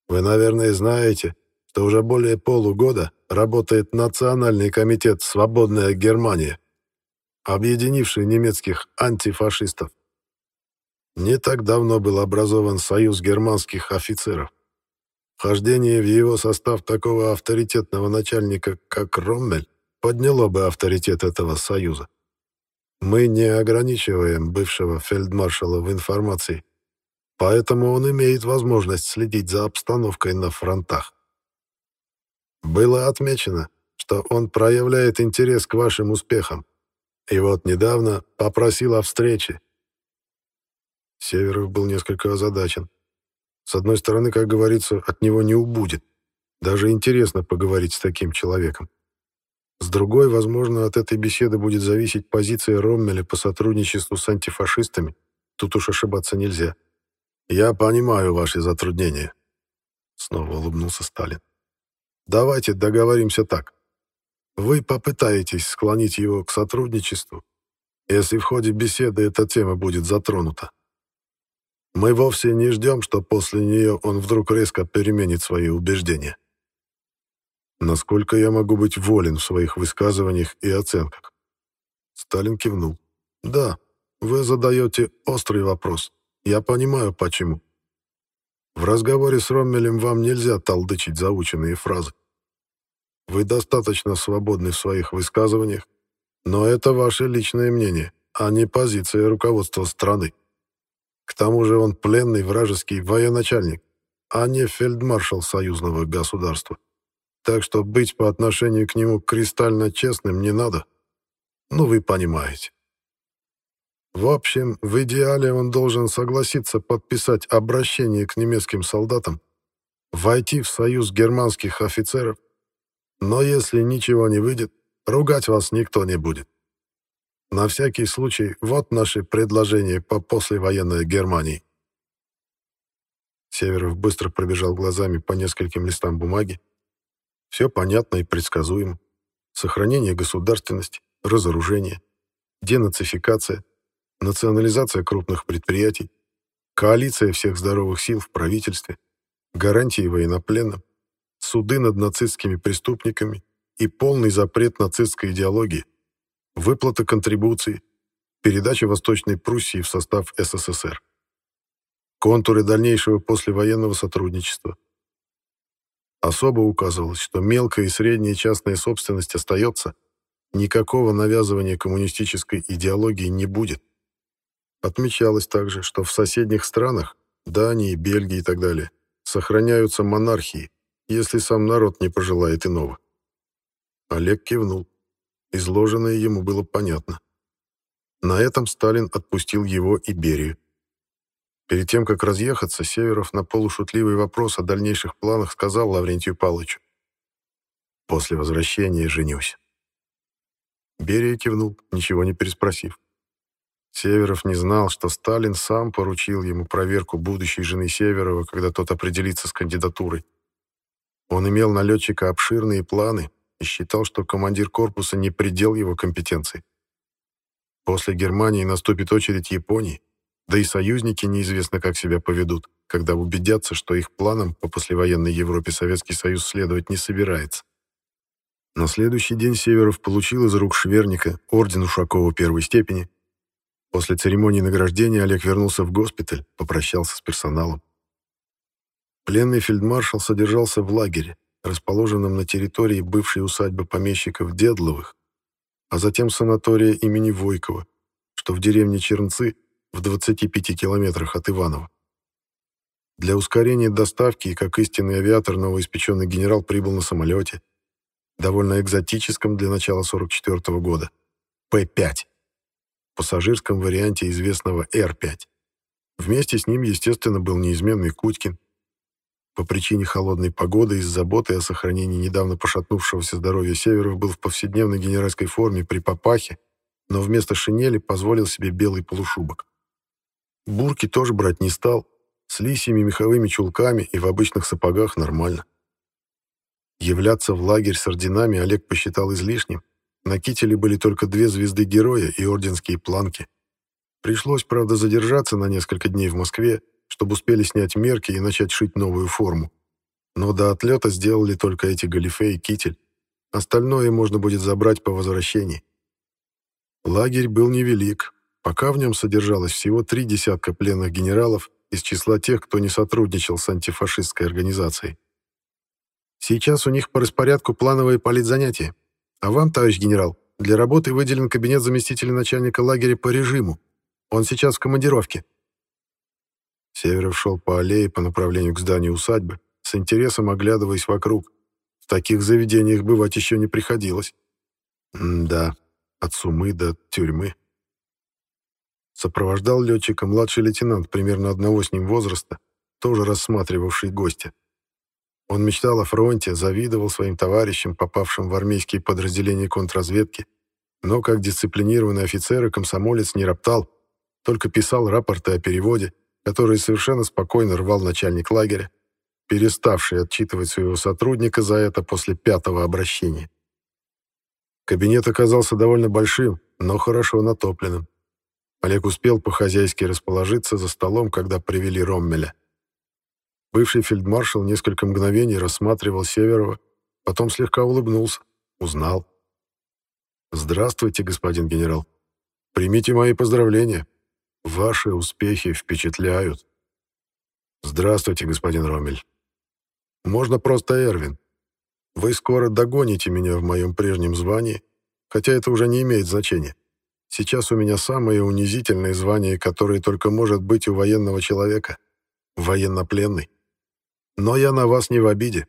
Вы, наверное, знаете, что уже более полугода работает Национальный комитет «Свободная Германия», объединивший немецких антифашистов. Не так давно был образован Союз германских офицеров. Вхождение в его состав такого авторитетного начальника, как Роммель, подняло бы авторитет этого союза. Мы не ограничиваем бывшего фельдмаршала в информации, поэтому он имеет возможность следить за обстановкой на фронтах. Было отмечено, что он проявляет интерес к вашим успехам, и вот недавно попросил о встрече. Северов был несколько озадачен. С одной стороны, как говорится, от него не убудет. Даже интересно поговорить с таким человеком. С другой, возможно, от этой беседы будет зависеть позиция Роммеля по сотрудничеству с антифашистами. Тут уж ошибаться нельзя. «Я понимаю ваши затруднения», — снова улыбнулся Сталин. «Давайте договоримся так. Вы попытаетесь склонить его к сотрудничеству, если в ходе беседы эта тема будет затронута. Мы вовсе не ждем, что после нее он вдруг резко переменит свои убеждения. Насколько я могу быть волен в своих высказываниях и оценках? Сталин кивнул. Да, вы задаете острый вопрос. Я понимаю, почему. В разговоре с Роммелем вам нельзя толдычить заученные фразы. Вы достаточно свободны в своих высказываниях, но это ваше личное мнение, а не позиция руководства страны. К тому же он пленный вражеский военачальник, а не фельдмаршал союзного государства. Так что быть по отношению к нему кристально честным не надо. Ну, вы понимаете. В общем, в идеале он должен согласиться подписать обращение к немецким солдатам, войти в союз германских офицеров, но если ничего не выйдет, ругать вас никто не будет. На всякий случай, вот наши предложения по послевоенной Германии. Северов быстро пробежал глазами по нескольким листам бумаги, все понятно и предсказуемо. Сохранение государственности, разоружение, денацификация, национализация крупных предприятий, коалиция всех здоровых сил в правительстве, гарантии военнопленным, суды над нацистскими преступниками и полный запрет нацистской идеологии, выплата контрибуций, передача Восточной Пруссии в состав СССР. Контуры дальнейшего послевоенного сотрудничества – Особо указывалось, что мелкая и средняя частная собственность остается, никакого навязывания коммунистической идеологии не будет. Отмечалось также, что в соседних странах, Дании, Бельгии и так далее, сохраняются монархии, если сам народ не пожелает иного. Олег кивнул. Изложенное ему было понятно. На этом Сталин отпустил его и Берию. Перед тем, как разъехаться, Северов на полушутливый вопрос о дальнейших планах сказал Лаврентию Павловичу. «После возвращения женюсь». Берия кивнул, ничего не переспросив. Северов не знал, что Сталин сам поручил ему проверку будущей жены Северова, когда тот определится с кандидатурой. Он имел на летчика обширные планы и считал, что командир корпуса не предел его компетенции. После Германии наступит очередь Японии, да и союзники неизвестно, как себя поведут, когда убедятся, что их планам по послевоенной Европе Советский Союз следовать не собирается. На следующий день Северов получил из рук Шверника орден Ушакова первой степени. После церемонии награждения Олег вернулся в госпиталь, попрощался с персоналом. Пленный фельдмаршал содержался в лагере, расположенном на территории бывшей усадьбы помещиков Дедловых, а затем санатория имени Войкова, что в деревне Чернцы в 25 километрах от Иванова. Для ускорения доставки, как истинный авиатор, новоиспеченный генерал прибыл на самолете, довольно экзотическом для начала 44 -го года, П-5, пассажирском варианте известного Р-5. Вместе с ним, естественно, был неизменный Кутькин. По причине холодной погоды и с заботой о сохранении недавно пошатнувшегося здоровья Северов был в повседневной генеральской форме при папахе, но вместо шинели позволил себе белый полушубок. Бурки тоже брать не стал, с лисьими меховыми чулками и в обычных сапогах нормально. Являться в лагерь с орденами Олег посчитал излишним. На кителе были только две звезды героя и орденские планки. Пришлось, правда, задержаться на несколько дней в Москве, чтобы успели снять мерки и начать шить новую форму. Но до отлета сделали только эти галифе и китель. Остальное можно будет забрать по возвращении. Лагерь был невелик. Пока в нем содержалось всего три десятка пленных генералов из числа тех, кто не сотрудничал с антифашистской организацией. Сейчас у них по распорядку плановые политзанятия. А вам, товарищ генерал, для работы выделен кабинет заместителя начальника лагеря по режиму. Он сейчас в командировке». Северов шел по аллее по направлению к зданию усадьбы, с интересом оглядываясь вокруг. В таких заведениях бывать еще не приходилось. М да, от сумы до тюрьмы. Сопровождал летчика младший лейтенант примерно одного с ним возраста, тоже рассматривавший гостя. Он мечтал о фронте, завидовал своим товарищам, попавшим в армейские подразделения контрразведки, но как дисциплинированный офицер и комсомолец не роптал, только писал рапорты о переводе, которые совершенно спокойно рвал начальник лагеря, переставший отчитывать своего сотрудника за это после пятого обращения. Кабинет оказался довольно большим, но хорошо натопленным. Олег успел по-хозяйски расположиться за столом, когда привели Роммеля. Бывший фельдмаршал несколько мгновений рассматривал Северова, потом слегка улыбнулся, узнал. «Здравствуйте, господин генерал. Примите мои поздравления. Ваши успехи впечатляют». «Здравствуйте, господин Ромель. Можно просто Эрвин. Вы скоро догоните меня в моем прежнем звании, хотя это уже не имеет значения. Сейчас у меня самое унизительное звание, которое только может быть у военного человека — военнопленный. Но я на вас не в обиде.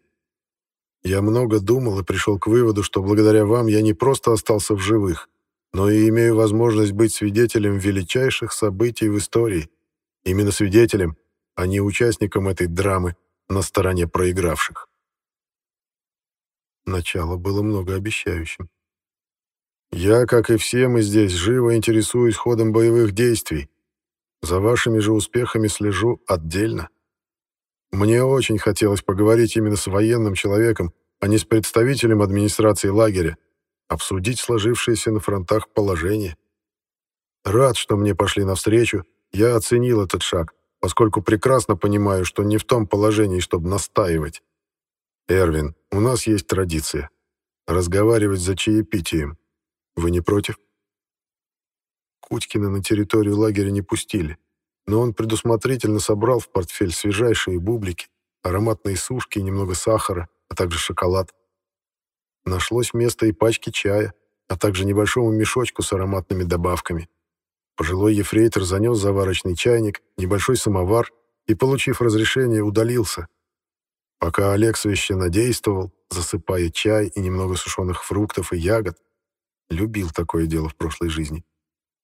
Я много думал и пришел к выводу, что благодаря вам я не просто остался в живых, но и имею возможность быть свидетелем величайших событий в истории. Именно свидетелем, а не участником этой драмы на стороне проигравших. Начало было многообещающим. Я, как и все мы здесь, живо интересуюсь ходом боевых действий. За вашими же успехами слежу отдельно. Мне очень хотелось поговорить именно с военным человеком, а не с представителем администрации лагеря, обсудить сложившееся на фронтах положение. Рад, что мне пошли навстречу, я оценил этот шаг, поскольку прекрасно понимаю, что не в том положении, чтобы настаивать. Эрвин, у нас есть традиция. Разговаривать за чаепитием. Вы не против? Кутькина на территорию лагеря не пустили но он предусмотрительно собрал в портфель свежайшие бублики, ароматные сушки и немного сахара, а также шоколад. Нашлось место и пачки чая, а также небольшому мешочку с ароматными добавками. Пожилой ефрейтор занес заварочный чайник, небольшой самовар и, получив разрешение, удалился. Пока Олег священно действовал, засыпая чай и немного сушеных фруктов и ягод, любил такое дело в прошлой жизни.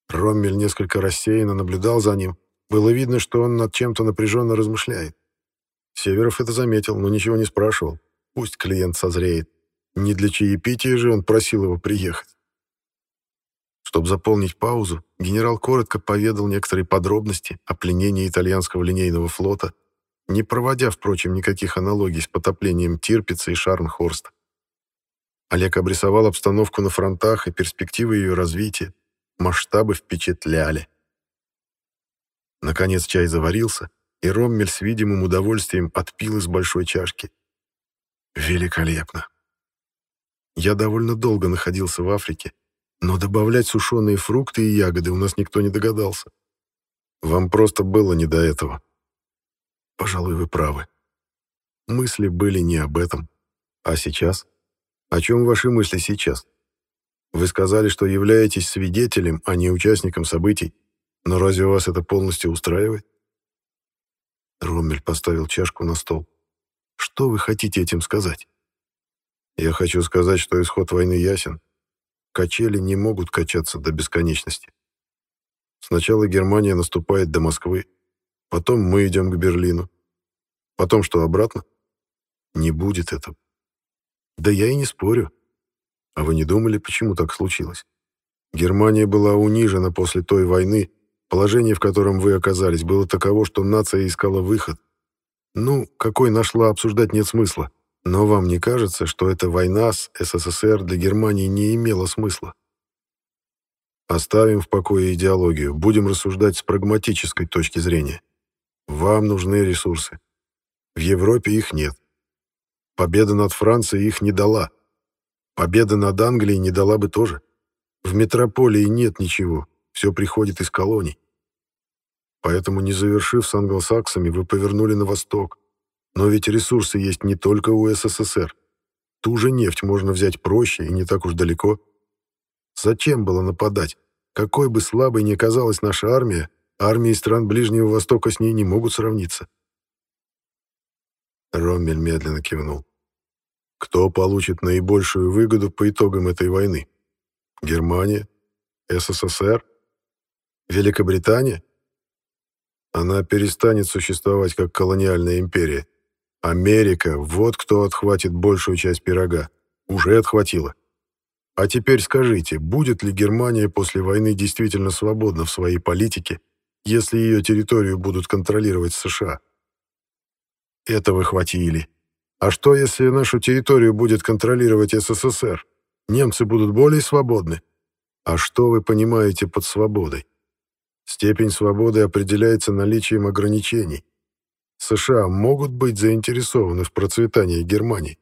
Роммель несколько рассеянно наблюдал за ним, было видно, что он над чем-то напряженно размышляет. Северов это заметил, но ничего не спрашивал. Пусть клиент созреет. Не для чаепития же он просил его приехать. Чтобы заполнить паузу, генерал коротко поведал некоторые подробности о пленении итальянского линейного флота, не проводя, впрочем, никаких аналогий с потоплением Тирпица и Шарнхорста. Олег обрисовал обстановку на фронтах и перспективы ее развития. Масштабы впечатляли. Наконец чай заварился, и Роммель с видимым удовольствием отпил из большой чашки. Великолепно. Я довольно долго находился в Африке, но добавлять сушеные фрукты и ягоды у нас никто не догадался. Вам просто было не до этого. Пожалуй, вы правы. Мысли были не об этом. А сейчас? О чем ваши мысли сейчас? Вы сказали, что являетесь свидетелем, а не участником событий. Но разве вас это полностью устраивает? Роммель поставил чашку на стол. Что вы хотите этим сказать? Я хочу сказать, что исход войны ясен. Качели не могут качаться до бесконечности. Сначала Германия наступает до Москвы, потом мы идем к Берлину. Потом что, обратно? Не будет этого. Да я и не спорю. А вы не думали, почему так случилось? Германия была унижена после той войны, положение, в котором вы оказались, было таково, что нация искала выход. Ну, какой нашла, обсуждать нет смысла. Но вам не кажется, что эта война с СССР для Германии не имела смысла? Оставим в покое идеологию, будем рассуждать с прагматической точки зрения. Вам нужны ресурсы. В Европе их нет. Победа над Францией их не дала. Победа над Англией не дала бы тоже. В метрополии нет ничего, все приходит из колоний. Поэтому, не завершив с англосаксами, вы повернули на восток. Но ведь ресурсы есть не только у СССР. Ту же нефть можно взять проще и не так уж далеко. Зачем было нападать? Какой бы слабой ни казалась наша армия, армии стран Ближнего Востока с ней не могут сравниться. Роммель медленно кивнул. Кто получит наибольшую выгоду по итогам этой войны? Германия? СССР? Великобритания? Она перестанет существовать как колониальная империя. Америка — вот кто отхватит большую часть пирога. Уже отхватила. А теперь скажите, будет ли Германия после войны действительно свободна в своей политике, если ее территорию будут контролировать США? Этого хватили. А что, если нашу территорию будет контролировать СССР? Немцы будут более свободны? А что вы понимаете под свободой? Степень свободы определяется наличием ограничений. США могут быть заинтересованы в процветании Германии.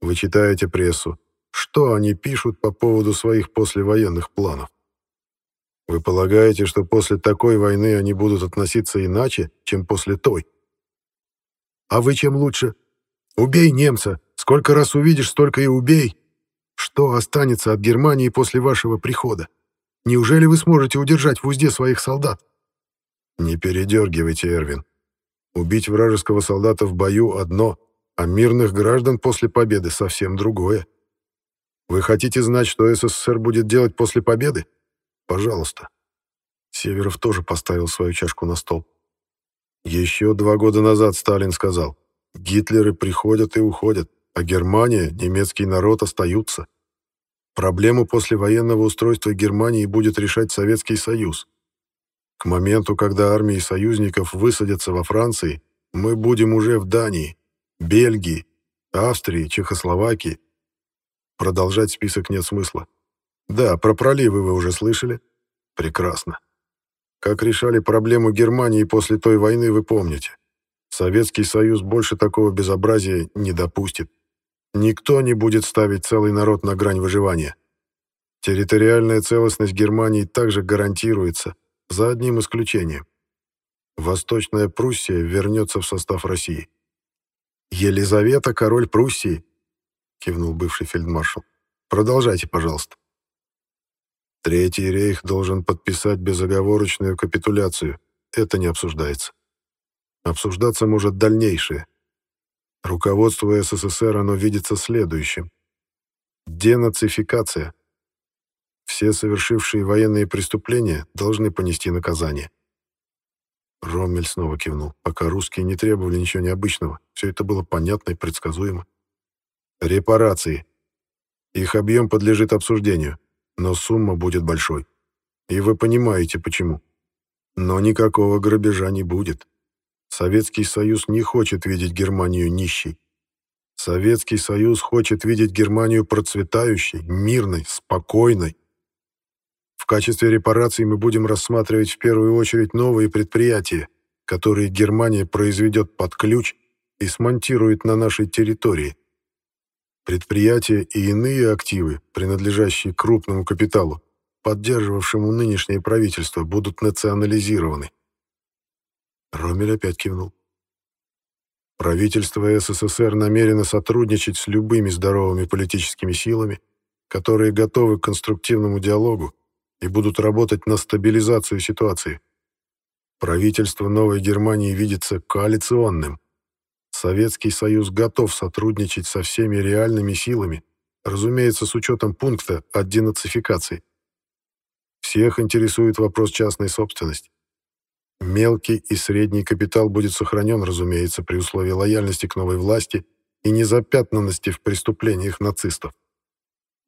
Вы читаете прессу, что они пишут по поводу своих послевоенных планов. Вы полагаете, что после такой войны они будут относиться иначе, чем после той? А вы чем лучше? Убей немца. Сколько раз увидишь, столько и убей. Что останется от Германии после вашего прихода? Неужели вы сможете удержать в узде своих солдат? Не передергивайте, Эрвин. Убить вражеского солдата в бою одно, а мирных граждан после победы совсем другое. Вы хотите знать, что СССР будет делать после победы? Пожалуйста. Северов тоже поставил свою чашку на стол. Еще два года назад Сталин сказал, Гитлеры приходят и уходят, а Германия, немецкий народ остаются. Проблему послевоенного устройства Германии будет решать Советский Союз. К моменту, когда армии союзников высадятся во Франции, мы будем уже в Дании, Бельгии, Австрии, Чехословакии, Продолжать список нет смысла. Да, про проливы вы уже слышали? Прекрасно. Как решали проблему Германии после той войны, вы помните. Советский Союз больше такого безобразия не допустит. Никто не будет ставить целый народ на грань выживания. Территориальная целостность Германии также гарантируется, за одним исключением. Восточная Пруссия вернется в состав России. Елизавета, король Пруссии, кивнул бывший фельдмаршал. Продолжайте, пожалуйста. Третий рейх должен подписать безоговорочную капитуляцию. Это не обсуждается. Обсуждаться может дальнейшее. Руководство СССР оно видится следующим. Денацификация. Все совершившие военные преступления должны понести наказание. Роммель снова кивнул, пока русские не требовали ничего необычного. Все это было понятно и предсказуемо. Репарации. Их объем подлежит обсуждению, но сумма будет большой. И вы понимаете, почему. Но никакого грабежа не будет. Советский Союз не хочет видеть Германию нищей. Советский Союз хочет видеть Германию процветающей, мирной, спокойной. Качестве репараций мы будем рассматривать в первую очередь новые предприятия, которые Германия произведет под ключ и смонтирует на нашей территории. Предприятия и иные активы, принадлежащие крупному капиталу, поддерживавшему нынешнее правительство, будут национализированы. Ромель опять кивнул. Правительство СССР намерено сотрудничать с любыми здоровыми политическими силами, которые готовы к конструктивному диалогу и будут работать на стабилизацию ситуации. Правительство Новой Германии видится коалиционным, Советский Союз готов сотрудничать со всеми реальными силами, разумеется, с учетом пункта о денацификации. Всех интересует вопрос частной собственности. Мелкий и средний капитал будет сохранен, разумеется, при условии лояльности к новой власти и незапятнанности в преступлениях нацистов.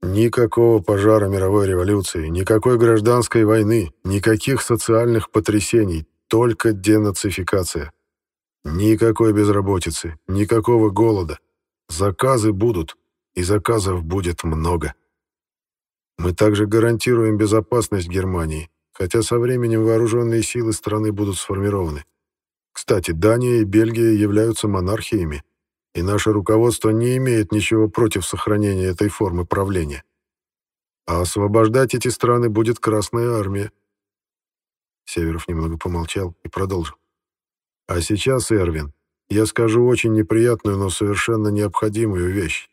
Никакого пожара мировой революции, никакой гражданской войны, никаких социальных потрясений, только денацификация. Никакой безработицы, никакого голода. Заказы будут, и заказов будет много. Мы также гарантируем безопасность Германии, хотя со временем вооруженные силы страны будут сформированы. Кстати, Дания и Бельгия являются монархиями, и наше руководство не имеет ничего против сохранения этой формы правления. А освобождать эти страны будет Красная Армия. Северов немного помолчал и продолжил. А сейчас, Эрвин, я скажу очень неприятную, но совершенно необходимую вещь.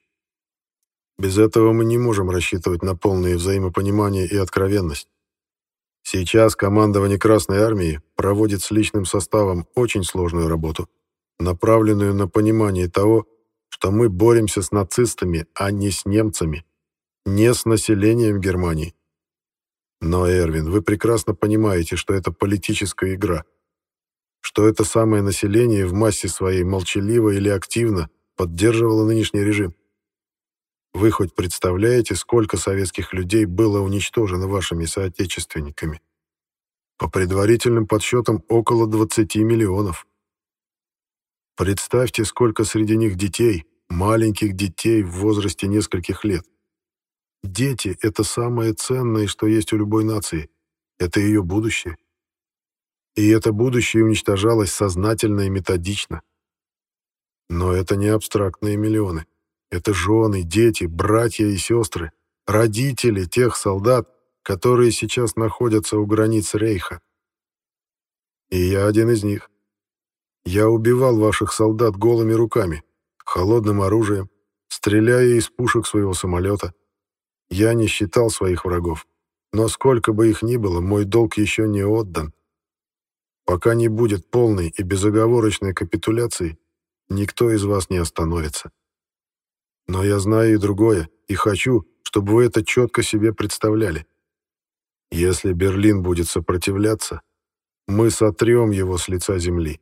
Без этого мы не можем рассчитывать на полное взаимопонимание и откровенность. Сейчас командование Красной Армии проводит с личным составом очень сложную работу, направленную на понимание того, что мы боремся с нацистами, а не с немцами, не с населением Германии. Но, Эрвин, вы прекрасно понимаете, что это политическая игра, что это самое население в массе своей молчаливо или активно поддерживало нынешний режим. Вы хоть представляете, сколько советских людей было уничтожено вашими соотечественниками? По предварительным подсчетам, около 20 миллионов. Представьте, сколько среди них детей, маленьких детей в возрасте нескольких лет. Дети — это самое ценное, что есть у любой нации. Это ее будущее. И это будущее уничтожалось сознательно и методично. Но это не абстрактные миллионы. Это жены, дети, братья и сестры, родители тех солдат, которые сейчас находятся у границ Рейха. И я один из них. Я убивал ваших солдат голыми руками, холодным оружием, стреляя из пушек своего самолета. Я не считал своих врагов, но сколько бы их ни было, мой долг еще не отдан. Пока не будет полной и безоговорочной капитуляции, никто из вас не остановится. Но я знаю и другое, и хочу, чтобы вы это четко себе представляли. Если Берлин будет сопротивляться, мы сотрем его с лица земли.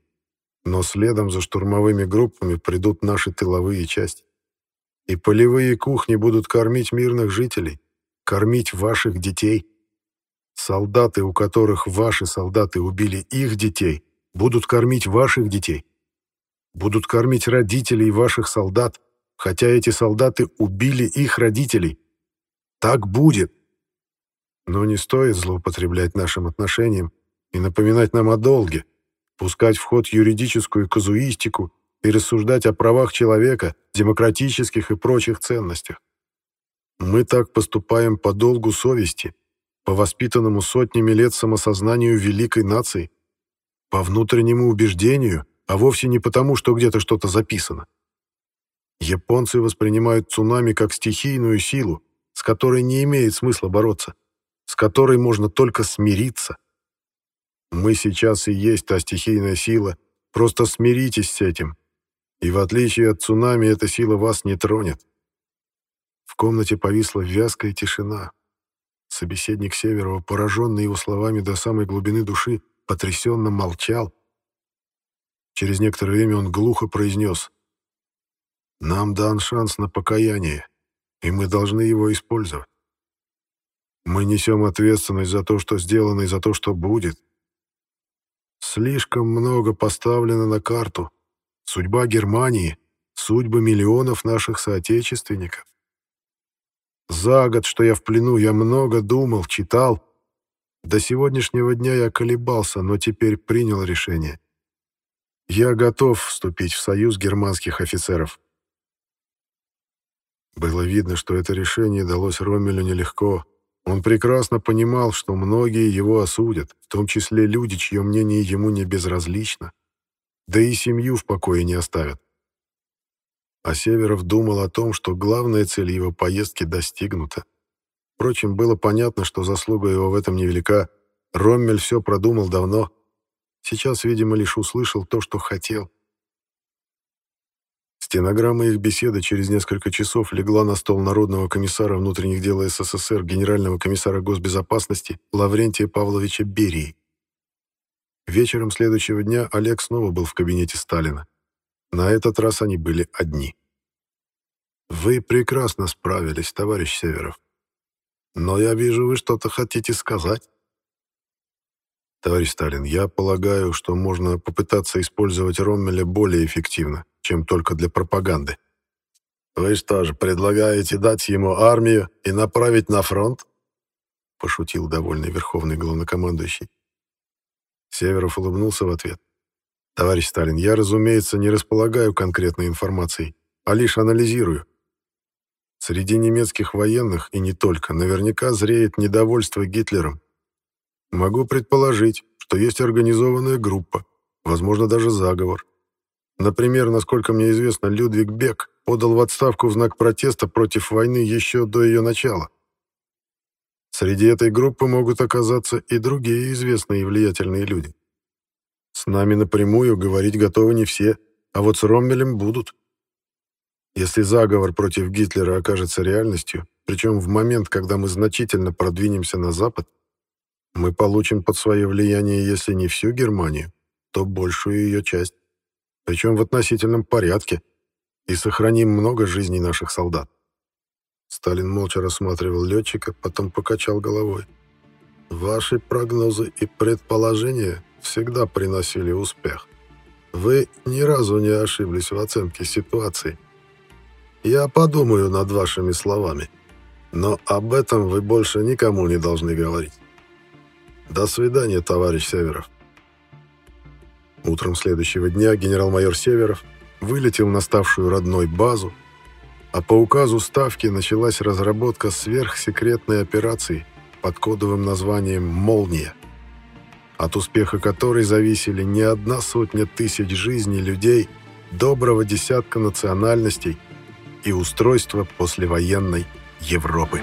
Но следом за штурмовыми группами придут наши тыловые части. И полевые кухни будут кормить мирных жителей, кормить ваших детей. Солдаты, у которых ваши солдаты убили их детей, будут кормить ваших детей. Будут кормить родителей ваших солдат, хотя эти солдаты убили их родителей. Так будет. Но не стоит злоупотреблять нашим отношением и напоминать нам о долге, пускать в ход юридическую казуистику и рассуждать о правах человека, демократических и прочих ценностях. Мы так поступаем по долгу совести, по воспитанному сотнями лет самосознанию великой нации, по внутреннему убеждению, а вовсе не потому, что где-то что-то записано. Японцы воспринимают цунами как стихийную силу, с которой не имеет смысла бороться, с которой можно только смириться. Мы сейчас и есть та стихийная сила, просто смиритесь с этим. И в отличие от цунами, эта сила вас не тронет. В комнате повисла вязкая тишина. Собеседник Северова, пораженный его словами до самой глубины души, потрясенно молчал. Через некоторое время он глухо произнес нам дан шанс на покаяние, и мы должны его использовать. Мы несем ответственность за то, что сделано, и за то, что будет. Слишком много поставлено на карту. Судьба Германии, судьбы миллионов наших соотечественников. За год, что я в плену, я много думал, читал. До сегодняшнего дня я колебался, но теперь принял решение. Я готов вступить в союз германских офицеров. Было видно, что это решение далось Роммелю нелегко. Он прекрасно понимал, что многие его осудят, в том числе люди, чье мнение ему не безразлично. Да и семью в покое не оставят. А Северов думал о том, что главная цель его поездки достигнута. Впрочем, было понятно, что заслуга его в этом невелика. Роммель все продумал давно. Сейчас, видимо, лишь услышал то, что хотел. Стенограмма их беседы через несколько часов легла на стол Народного комиссара внутренних дел СССР генерального комиссара госбезопасности Лаврентия Павловича Берии. Вечером следующего дня Олег снова был в кабинете Сталина. На этот раз они были одни. Вы прекрасно справились, товарищ Северов. Но я вижу, вы что-то хотите сказать. Товарищ Сталин, я полагаю, что можно попытаться использовать Роммеля более эффективно, чем только для пропаганды. Вы что же, предлагаете дать ему армию и направить на фронт? Пошутил довольный верховный главнокомандующий. Северов улыбнулся в ответ. «Товарищ Сталин, я, разумеется, не располагаю конкретной информацией, а лишь анализирую. Среди немецких военных, и не только, наверняка зреет недовольство Гитлером. Могу предположить, что есть организованная группа, возможно, даже заговор. Например, насколько мне известно, Людвиг Бек подал в отставку в знак протеста против войны еще до ее начала. Среди этой группы могут оказаться и другие известные и влиятельные люди. С нами напрямую говорить готовы не все, а вот с Роммелем будут. Если заговор против Гитлера окажется реальностью, причем в момент, когда мы значительно продвинемся на Запад, мы получим под свое влияние, если не всю Германию, то большую ее часть, причем в относительном порядке, и сохраним много жизней наших солдат. Сталин молча рассматривал летчика, потом покачал головой. «Ваши прогнозы и предположения всегда приносили успех. Вы ни разу не ошиблись в оценке ситуации. Я подумаю над вашими словами, но об этом вы больше никому не должны говорить. До свидания, товарищ Северов». Утром следующего дня генерал-майор Северов вылетел на ставшую родной базу, а по указу Ставки началась разработка сверхсекретной операции под кодовым названием «Молния», от успеха которой зависели не одна сотня тысяч жизней людей, доброго десятка национальностей и устройство послевоенной Европы.